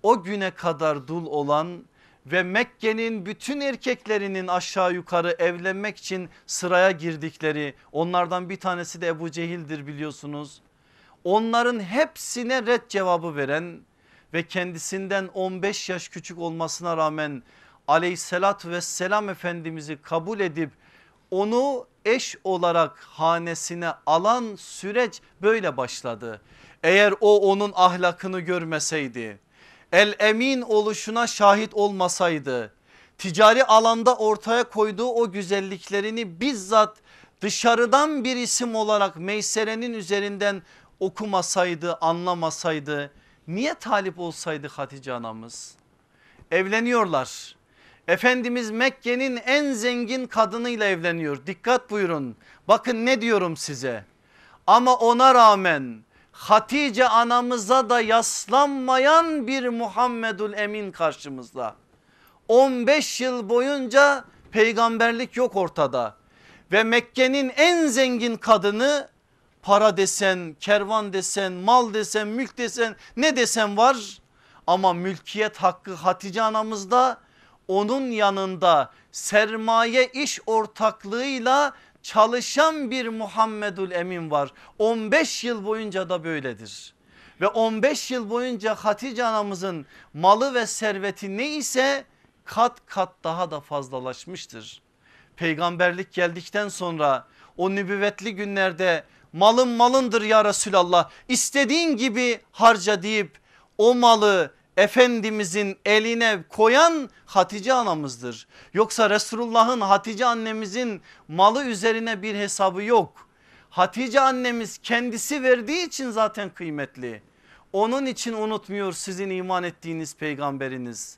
o güne kadar dul olan ve Mekke'nin bütün erkeklerinin aşağı yukarı evlenmek için sıraya girdikleri onlardan bir tanesi de Ebu Cehil'dir biliyorsunuz. Onların hepsine red cevabı veren ve kendisinden 15 yaş küçük olmasına rağmen aleyhissalatü vesselam efendimizi kabul edip onu eş olarak hanesine alan süreç böyle başladı. Eğer o onun ahlakını görmeseydi el emin oluşuna şahit olmasaydı ticari alanda ortaya koyduğu o güzelliklerini bizzat dışarıdan bir isim olarak Meysere'nin üzerinden okumasaydı anlamasaydı niye talip olsaydı Hatice anamız? Evleniyorlar. Efendimiz Mekke'nin en zengin kadınıyla evleniyor. Dikkat buyurun. Bakın ne diyorum size. Ama ona rağmen Hatice anamıza da yaslanmayan bir Muhammedül Emin karşımızda. 15 yıl boyunca peygamberlik yok ortada ve Mekke'nin en zengin kadını para desen, kervan desen, mal desen, mülk desen ne desen var. Ama mülkiyet hakkı Hatice anamızda onun yanında sermaye iş ortaklığıyla çalışan bir Muhammedül Emin var. 15 yıl boyunca da böyledir. Ve 15 yıl boyunca Hatice anamızın malı ve serveti ne ise kat kat daha da fazlalaşmıştır. Peygamberlik geldikten sonra o nübüvvetli günlerde malın malındır ya Resulallah istediğin gibi harca deyip o malı Efendimizin eline koyan Hatice anamızdır. Yoksa Resulullah'ın Hatice annemizin malı üzerine bir hesabı yok. Hatice annemiz kendisi verdiği için zaten kıymetli. Onun için unutmuyor sizin iman ettiğiniz peygamberiniz.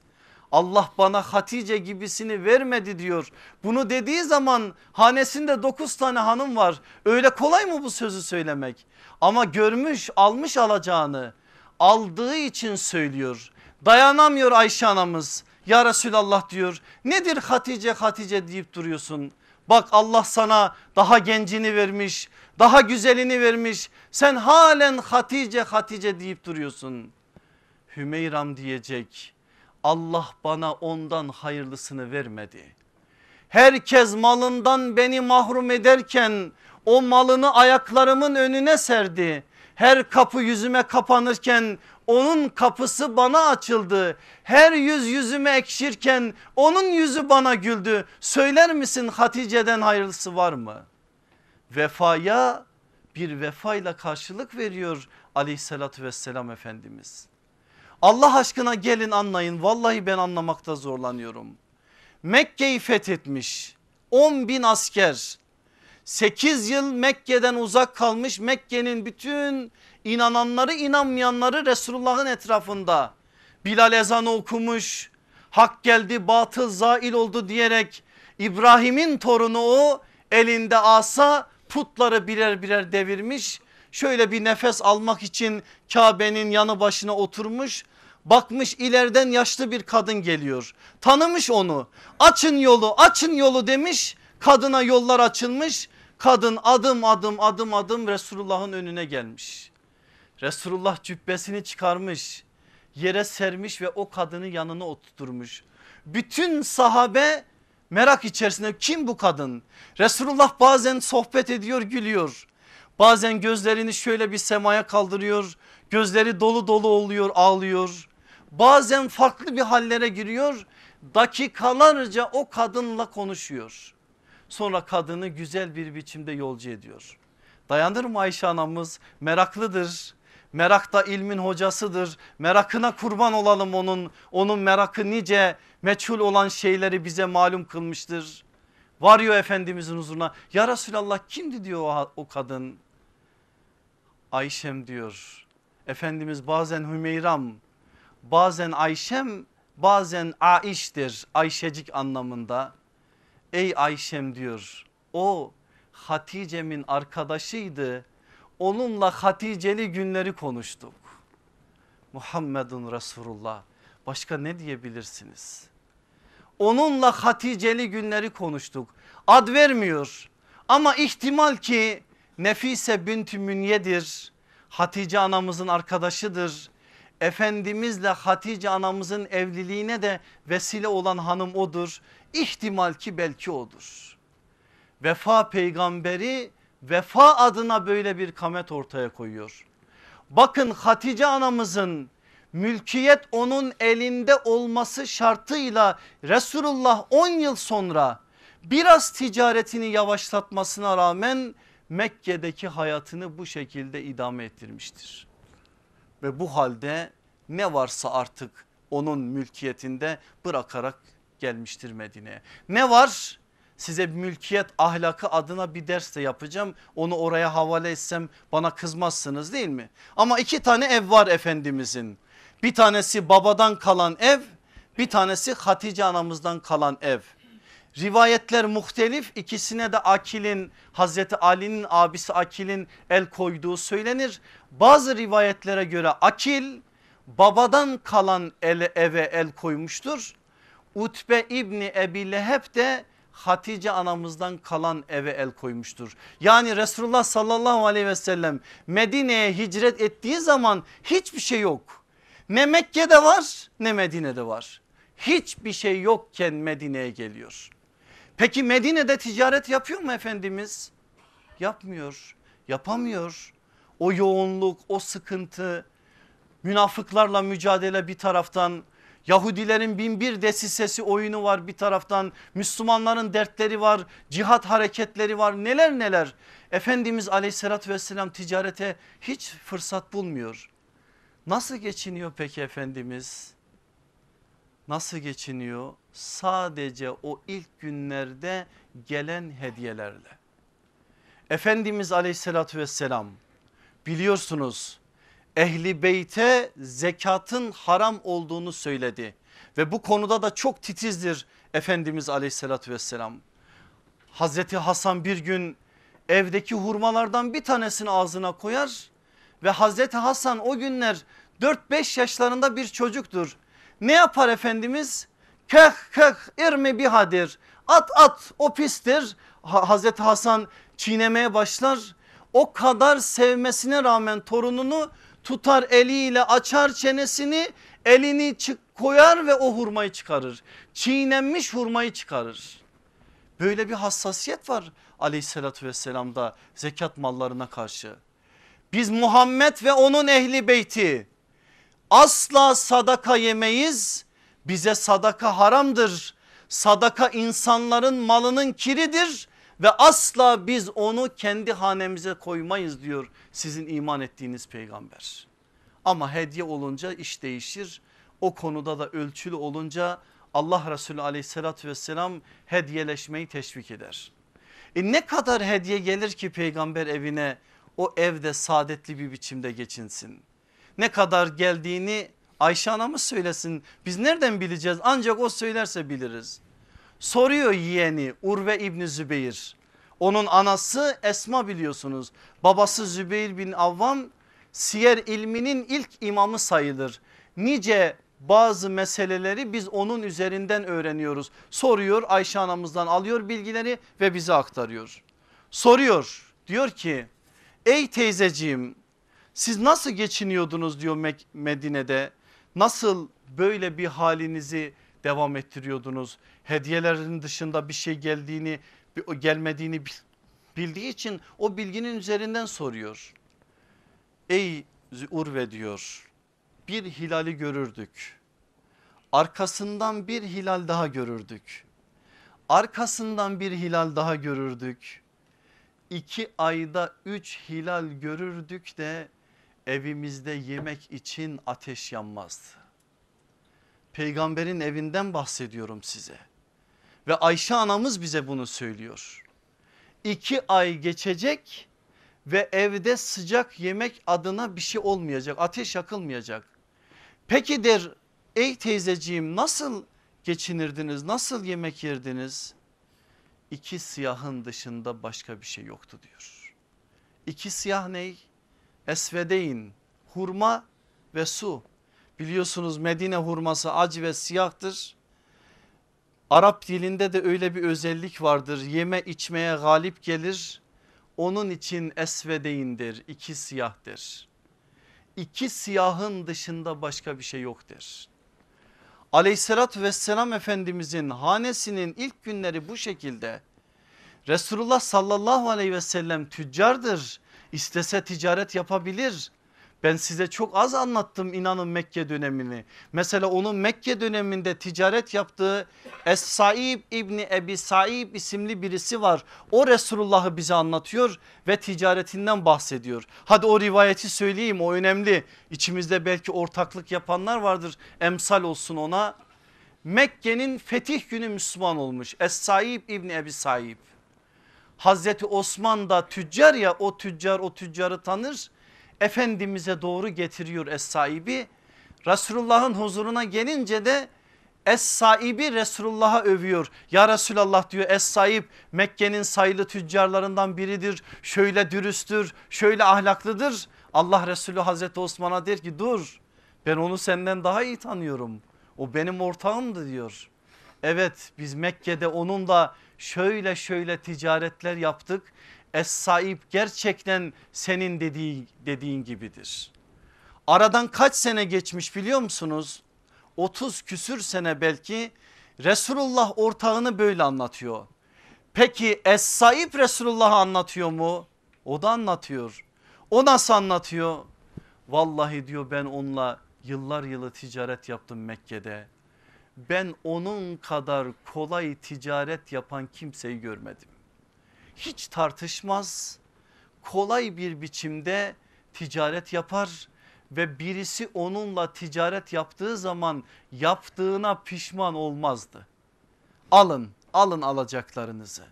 Allah bana Hatice gibisini vermedi diyor. Bunu dediği zaman hanesinde 9 tane hanım var. Öyle kolay mı bu sözü söylemek? Ama görmüş almış alacağını aldığı için söylüyor. Dayanamıyor Ayşe anamız. Ya Resulallah diyor nedir Hatice Hatice deyip duruyorsun. Bak Allah sana daha gencini vermiş daha güzelini vermiş. Sen halen Hatice Hatice deyip duruyorsun. Hümeyram diyecek Allah bana ondan hayırlısını vermedi. Herkes malından beni mahrum ederken o malını ayaklarımın önüne serdi. Her kapı yüzüme kapanırken onun kapısı bana açıldı. Her yüz yüzüme ekşirken onun yüzü bana güldü. Söyler misin Hatice'den hayırlısı var mı? Vefaya bir vefayla karşılık veriyor aleyhissalatü vesselam Efendimiz. Allah aşkına gelin anlayın vallahi ben anlamakta zorlanıyorum. Mekke'yi fethetmiş 10 bin asker 8 yıl Mekke'den uzak kalmış Mekke'nin bütün inananları inanmayanları Resulullah'ın etrafında. Bilal ezanı okumuş hak geldi batıl zail oldu diyerek İbrahim'in torunu o elinde asa putları birer birer devirmiş. Şöyle bir nefes almak için Kabe'nin yanı başına oturmuş bakmış ileriden yaşlı bir kadın geliyor. Tanımış onu. Açın yolu açın yolu demiş. Kadına yollar açılmış. Kadın adım adım adım adım Resulullah'ın önüne gelmiş. Resulullah cübbesini çıkarmış yere sermiş ve o kadını yanına oturtmuş. Bütün sahabe merak içerisinde kim bu kadın? Resulullah bazen sohbet ediyor gülüyor bazen gözlerini şöyle bir semaya kaldırıyor gözleri dolu dolu oluyor ağlıyor bazen farklı bir hallere giriyor dakikalarca o kadınla konuşuyor. Sonra kadını güzel bir biçimde yolcu ediyor. Dayanır mı Ayşe anamız meraklıdır. Merak da ilmin hocasıdır. Merakına kurban olalım onun. Onun merakı nice meçhul olan şeyleri bize malum kılmıştır. Varıyor Efendimizin huzuruna ya Resulallah kimdi diyor o, o kadın. Ayşem diyor. Efendimiz bazen Hümeyram bazen Ayşem bazen Aiş'tir Ayşecik anlamında. Ey Ayşem diyor o Hatice'min arkadaşıydı onunla Haticeli günleri konuştuk. Muhammedun Resulullah. Başka ne diyebilirsiniz? Onunla Haticeli günleri konuştuk. Ad vermiyor ama ihtimal ki Nefise Büntü Münye'dir. Hatice anamızın arkadaşıdır. Efendimizle Hatice anamızın evliliğine de vesile olan hanım odur. İhtimal ki belki odur. Vefa peygamberi vefa adına böyle bir kamet ortaya koyuyor. Bakın Hatice anamızın mülkiyet onun elinde olması şartıyla Resulullah 10 yıl sonra biraz ticaretini yavaşlatmasına rağmen Mekke'deki hayatını bu şekilde idame ettirmiştir. Ve bu halde ne varsa artık onun mülkiyetinde bırakarak gelmiştir Medine'ye. Ne var? Size mülkiyet ahlakı adına bir ders de yapacağım. Onu oraya havale etsem bana kızmazsınız değil mi? Ama iki tane ev var Efendimizin. Bir tanesi babadan kalan ev bir tanesi Hatice anamızdan kalan ev. Rivayetler muhtelif ikisine de Akil'in Hazreti Ali'nin abisi Akil'in el koyduğu söylenir. Bazı rivayetlere göre Akil babadan kalan ele, eve el koymuştur. Utbe İbni Ebi Leheb de Hatice anamızdan kalan eve el koymuştur. Yani Resulullah sallallahu aleyhi ve sellem Medine'ye hicret ettiği zaman hiçbir şey yok. Ne Mekke'de var ne Medine'de var. Hiçbir şey yokken Medine'ye geliyor. Peki Medine'de ticaret yapıyor mu Efendimiz? Yapmıyor, yapamıyor. O yoğunluk, o sıkıntı, münafıklarla mücadele bir taraftan, Yahudilerin bin bir desisesi oyunu var bir taraftan Müslümanların dertleri var cihat hareketleri var neler neler. Efendimiz aleyhissalatü vesselam ticarete hiç fırsat bulmuyor. Nasıl geçiniyor peki Efendimiz? Nasıl geçiniyor? Sadece o ilk günlerde gelen hediyelerle. Efendimiz aleyhissalatü vesselam biliyorsunuz ehli beyte zekatın haram olduğunu söyledi. Ve bu konuda da çok titizdir Efendimiz aleyhissalatü vesselam. Hazreti Hasan bir gün evdeki hurmalardan bir tanesini ağzına koyar ve Hazreti Hasan o günler 4-5 yaşlarında bir çocuktur. Ne yapar Efendimiz? Keh keh irmi bihadir at at o pistir. Hazreti Hasan çiğnemeye başlar. O kadar sevmesine rağmen torununu tutar eliyle açar çenesini elini çık koyar ve o hurmayı çıkarır. Çiğnenmiş hurmayı çıkarır. Böyle bir hassasiyet var aleyhissalatü vesselamda zekat mallarına karşı. Biz Muhammed ve onun ehli beyti asla sadaka yemeyiz. Bize sadaka haramdır. Sadaka insanların malının kiridir ve asla biz onu kendi hanemize koymayız diyor sizin iman ettiğiniz peygamber. Ama hediye olunca iş değişir. O konuda da ölçülü olunca Allah Resulü aleyhissalatü vesselam hediyeleşmeyi teşvik eder. E ne kadar hediye gelir ki peygamber evine o evde saadetli bir biçimde geçinsin. Ne kadar geldiğini Ayşe anamız söylesin biz nereden bileceğiz ancak o söylerse biliriz. Soruyor yeğeni Urve İbni Zübeyir. Onun anası Esma biliyorsunuz. Babası Zübeyir bin Avvam siyer ilminin ilk imamı sayılır. Nice bazı meseleleri biz onun üzerinden öğreniyoruz. Soruyor Ayşe anamızdan alıyor bilgileri ve bize aktarıyor. Soruyor diyor ki ey teyzeciğim siz nasıl geçiniyordunuz diyor Medine'de nasıl böyle bir halinizi devam ettiriyordunuz? Hediyelerin dışında bir şey geldiğini gelmediğini bildiği için o bilginin üzerinden soruyor. Ey Urve diyor bir hilali görürdük. Arkasından bir hilal daha görürdük. Arkasından bir hilal daha görürdük. İki ayda üç hilal görürdük de evimizde yemek için ateş yanmazdı. Peygamberin evinden bahsediyorum size. Ve Ayşe anamız bize bunu söylüyor. İki ay geçecek ve evde sıcak yemek adına bir şey olmayacak ateş yakılmayacak. Peki der ey teyzeciğim nasıl geçinirdiniz nasıl yemek yerdiniz? İki siyahın dışında başka bir şey yoktu diyor. İki siyah ney? Esvedeyn hurma ve su. Biliyorsunuz Medine hurması acı ve siyahtır. Arap dilinde de öyle bir özellik vardır. Yeme içmeye galip gelir. Onun için esvedeyindir. iki siyahtır. İki siyahın dışında başka bir şey yoktur. Aleyhissalatü vesselam Efendimizin hanesinin ilk günleri bu şekilde. Resulullah sallallahu aleyhi ve sellem tüccardır. İstese ticaret yapabilir. Ben size çok az anlattım inanın Mekke dönemini. Mesela onun Mekke döneminde ticaret yaptığı Es-Saib İbni Ebi Saib isimli birisi var. O Resulullah'ı bize anlatıyor ve ticaretinden bahsediyor. Hadi o rivayeti söyleyeyim o önemli. İçimizde belki ortaklık yapanlar vardır. Emsal olsun ona. Mekke'nin fetih günü Müslüman olmuş. Es-Saib İbni Ebi Saib. Hazreti Osman da tüccar ya o tüccar o tüccarı tanır Efendimiz'e doğru getiriyor es sahibi. Resulullah'ın huzuruna gelince de es sahibi Resulullah'a övüyor. Ya Resulallah diyor es sahip Mekke'nin sayılı tüccarlarından biridir. Şöyle dürüsttür şöyle ahlaklıdır. Allah Resulü Hazreti Osman'a der ki dur ben onu senden daha iyi tanıyorum. O benim ortağımdı diyor. Evet biz Mekke'de onunla şöyle şöyle ticaretler yaptık Es sahip gerçekten senin dediği, dediğin gibidir. Aradan kaç sene geçmiş biliyor musunuz? 30 küsür sene belki Resulullah ortağını böyle anlatıyor. Peki Es sahip Resulullah'ı anlatıyor mu? O da anlatıyor. O nasıl anlatıyor? Vallahi diyor ben onunla yıllar yılı ticaret yaptım Mekke'de. Ben onun kadar kolay ticaret yapan kimseyi görmedim hiç tartışmaz kolay bir biçimde ticaret yapar ve birisi onunla ticaret yaptığı zaman yaptığına pişman olmazdı. Alın alın alacaklarınızı.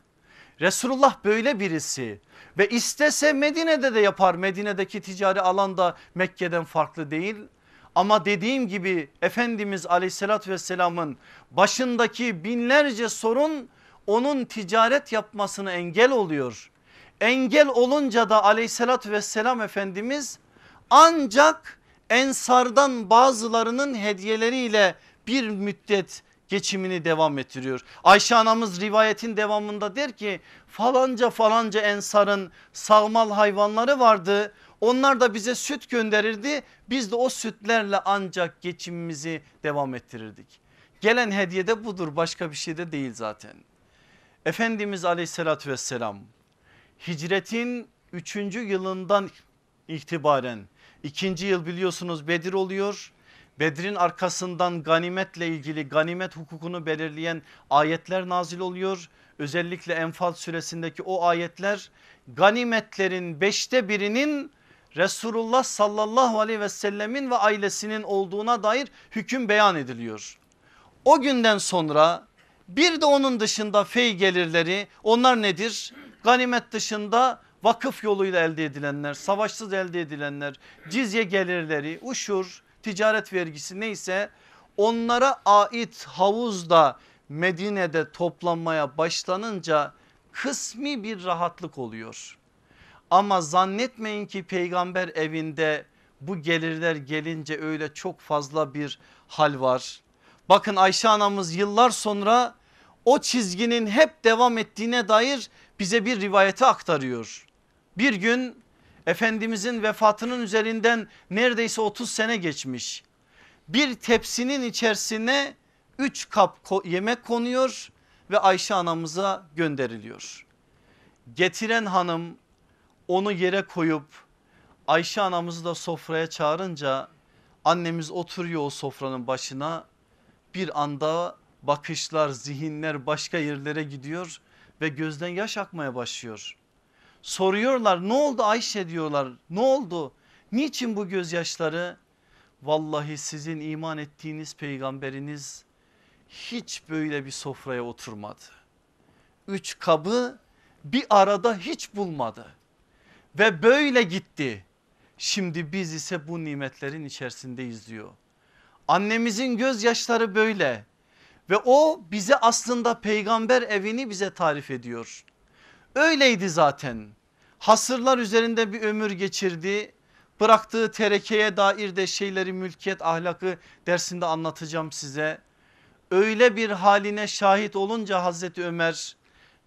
Resulullah böyle birisi ve istese Medine'de de yapar. Medine'deki ticari alanda Mekke'den farklı değil. Ama dediğim gibi Efendimiz aleyhissalatü vesselamın başındaki binlerce sorun onun ticaret yapmasını engel oluyor. Engel olunca da aleyhissalatü vesselam Efendimiz ancak ensardan bazılarının hediyeleriyle bir müddet geçimini devam ettiriyor. Ayşe anamız rivayetin devamında der ki falanca falanca ensarın sağmal hayvanları vardı. Onlar da bize süt gönderirdi. Biz de o sütlerle ancak geçimimizi devam ettirirdik. Gelen hediye de budur başka bir şey de değil zaten. Efendimiz aleyhissalatü vesselam hicretin 3. yılından itibaren ikinci yıl biliyorsunuz Bedir oluyor. Bedir'in arkasından ganimetle ilgili ganimet hukukunu belirleyen ayetler nazil oluyor. Özellikle Enfal suresindeki o ayetler ganimetlerin beşte birinin Resulullah sallallahu aleyhi ve sellemin ve ailesinin olduğuna dair hüküm beyan ediliyor. O günden sonra bir de onun dışında fey gelirleri onlar nedir? Ganimet dışında vakıf yoluyla elde edilenler, savaşsız elde edilenler, cizye gelirleri, uşur, ticaret vergisi neyse onlara ait havuzda Medine'de toplanmaya başlanınca kısmi bir rahatlık oluyor. Ama zannetmeyin ki peygamber evinde bu gelirler gelince öyle çok fazla bir hal var. Bakın Ayşe anamız yıllar sonra o çizginin hep devam ettiğine dair bize bir rivayeti aktarıyor. Bir gün Efendimizin vefatının üzerinden neredeyse 30 sene geçmiş. Bir tepsinin içerisine 3 kap yemek konuyor ve Ayşe anamıza gönderiliyor. Getiren hanım onu yere koyup Ayşe anamızı da sofraya çağırınca annemiz oturuyor o sofranın başına bir anda bakışlar zihinler başka yerlere gidiyor ve gözden yaş akmaya başlıyor. Soruyorlar ne oldu Ayşe diyorlar ne oldu niçin bu gözyaşları? Vallahi sizin iman ettiğiniz peygamberiniz hiç böyle bir sofraya oturmadı. Üç kabı bir arada hiç bulmadı ve böyle gitti. Şimdi biz ise bu nimetlerin içerisindeyiz diyor. Annemizin gözyaşları böyle ve o bize aslında peygamber evini bize tarif ediyor. Öyleydi zaten. Hasırlar üzerinde bir ömür geçirdi. bıraktığı terekeye dair de şeyleri mülkiyet ahlakı dersinde anlatacağım size. Öyle bir haline şahit olunca Hazreti Ömer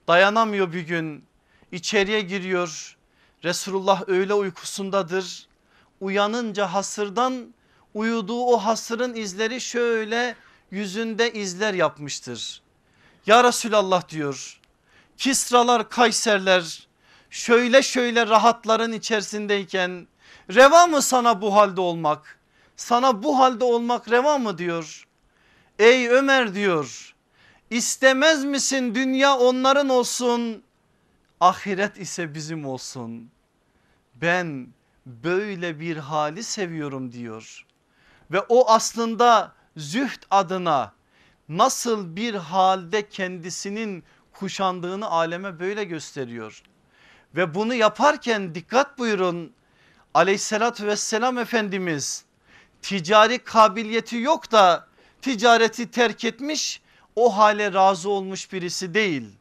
dayanamıyor bir gün içeriye giriyor. Resulullah öyle uykusundadır. Uyanınca hasırdan uyuduğu o hasırın izleri şöyle yüzünde izler yapmıştır. Ya Resulallah diyor Kisralar Kayserler şöyle şöyle rahatların içerisindeyken reva mı sana bu halde olmak? Sana bu halde olmak reva mı diyor? Ey Ömer diyor istemez misin dünya onların olsun ahiret ise bizim olsun. Ben böyle bir hali seviyorum diyor. Ve o aslında züht adına nasıl bir halde kendisinin kuşandığını aleme böyle gösteriyor. Ve bunu yaparken dikkat buyurun aleyhissalatü vesselam Efendimiz ticari kabiliyeti yok da ticareti terk etmiş o hale razı olmuş birisi değil.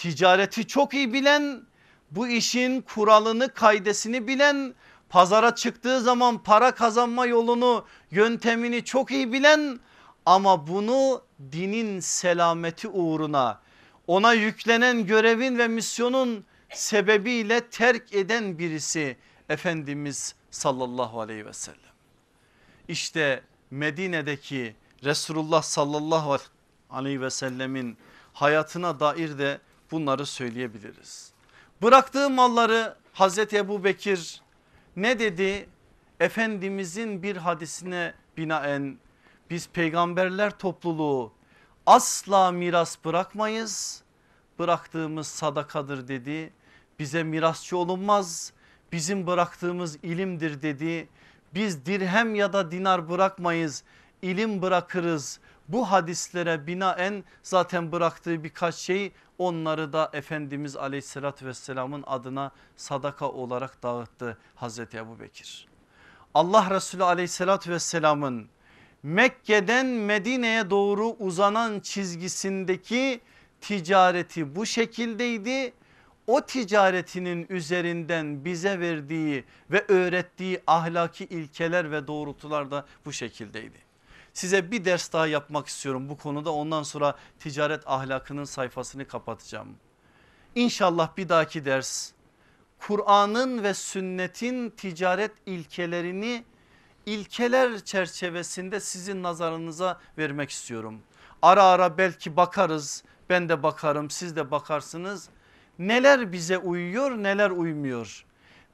Ticareti çok iyi bilen bu işin kuralını kaidesini bilen pazara çıktığı zaman para kazanma yolunu yöntemini çok iyi bilen ama bunu dinin selameti uğruna ona yüklenen görevin ve misyonun sebebiyle terk eden birisi Efendimiz sallallahu aleyhi ve sellem. İşte Medine'deki Resulullah sallallahu aleyhi ve sellemin hayatına dair de bunları söyleyebiliriz. Bıraktığı malları Hazreti Ebu Bekir ne dedi? Efendimizin bir hadisine binaen biz peygamberler topluluğu asla miras bırakmayız. Bıraktığımız sadakadır dedi. Bize mirasçı olunmaz. Bizim bıraktığımız ilimdir dedi. Biz dirhem ya da dinar bırakmayız. ilim bırakırız. Bu hadislere binaen zaten bıraktığı birkaç şey onları da Efendimiz aleyhissalatü vesselamın adına sadaka olarak dağıttı Hazreti Ebu Bekir. Allah Resulü aleyhissalatü vesselamın Mekke'den Medine'ye doğru uzanan çizgisindeki ticareti bu şekildeydi. O ticaretinin üzerinden bize verdiği ve öğrettiği ahlaki ilkeler ve doğrultular da bu şekildeydi. Size bir ders daha yapmak istiyorum bu konuda ondan sonra ticaret ahlakının sayfasını kapatacağım. İnşallah bir dahaki ders Kur'an'ın ve sünnetin ticaret ilkelerini ilkeler çerçevesinde sizin nazarınıza vermek istiyorum. Ara ara belki bakarız ben de bakarım siz de bakarsınız. Neler bize uyuyor neler uymuyor.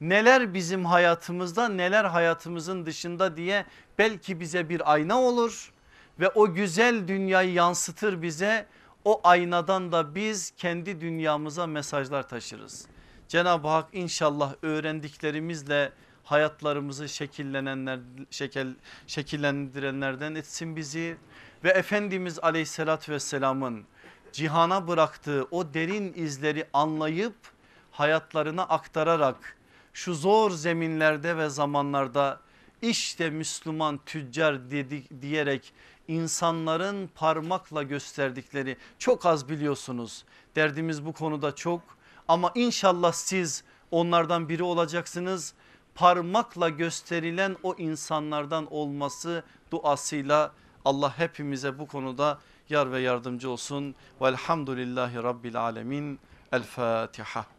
Neler bizim hayatımızda neler hayatımızın dışında diye belki bize bir ayna olur. Ve o güzel dünyayı yansıtır bize o aynadan da biz kendi dünyamıza mesajlar taşırız. Cenab-ı Hak inşallah öğrendiklerimizle hayatlarımızı şekillenenler, şekil, şekillendirenlerden etsin bizi. Ve Efendimiz aleyhissalatü vesselamın cihana bıraktığı o derin izleri anlayıp hayatlarına aktararak şu zor zeminlerde ve zamanlarda işte Müslüman tüccar dedik diyerek insanların parmakla gösterdikleri çok az biliyorsunuz. Derdimiz bu konuda çok ama inşallah siz onlardan biri olacaksınız. Parmakla gösterilen o insanlardan olması duasıyla Allah hepimize bu konuda yar ve yardımcı olsun. Velhamdülillahi Rabbil Alemin. El Fatiha.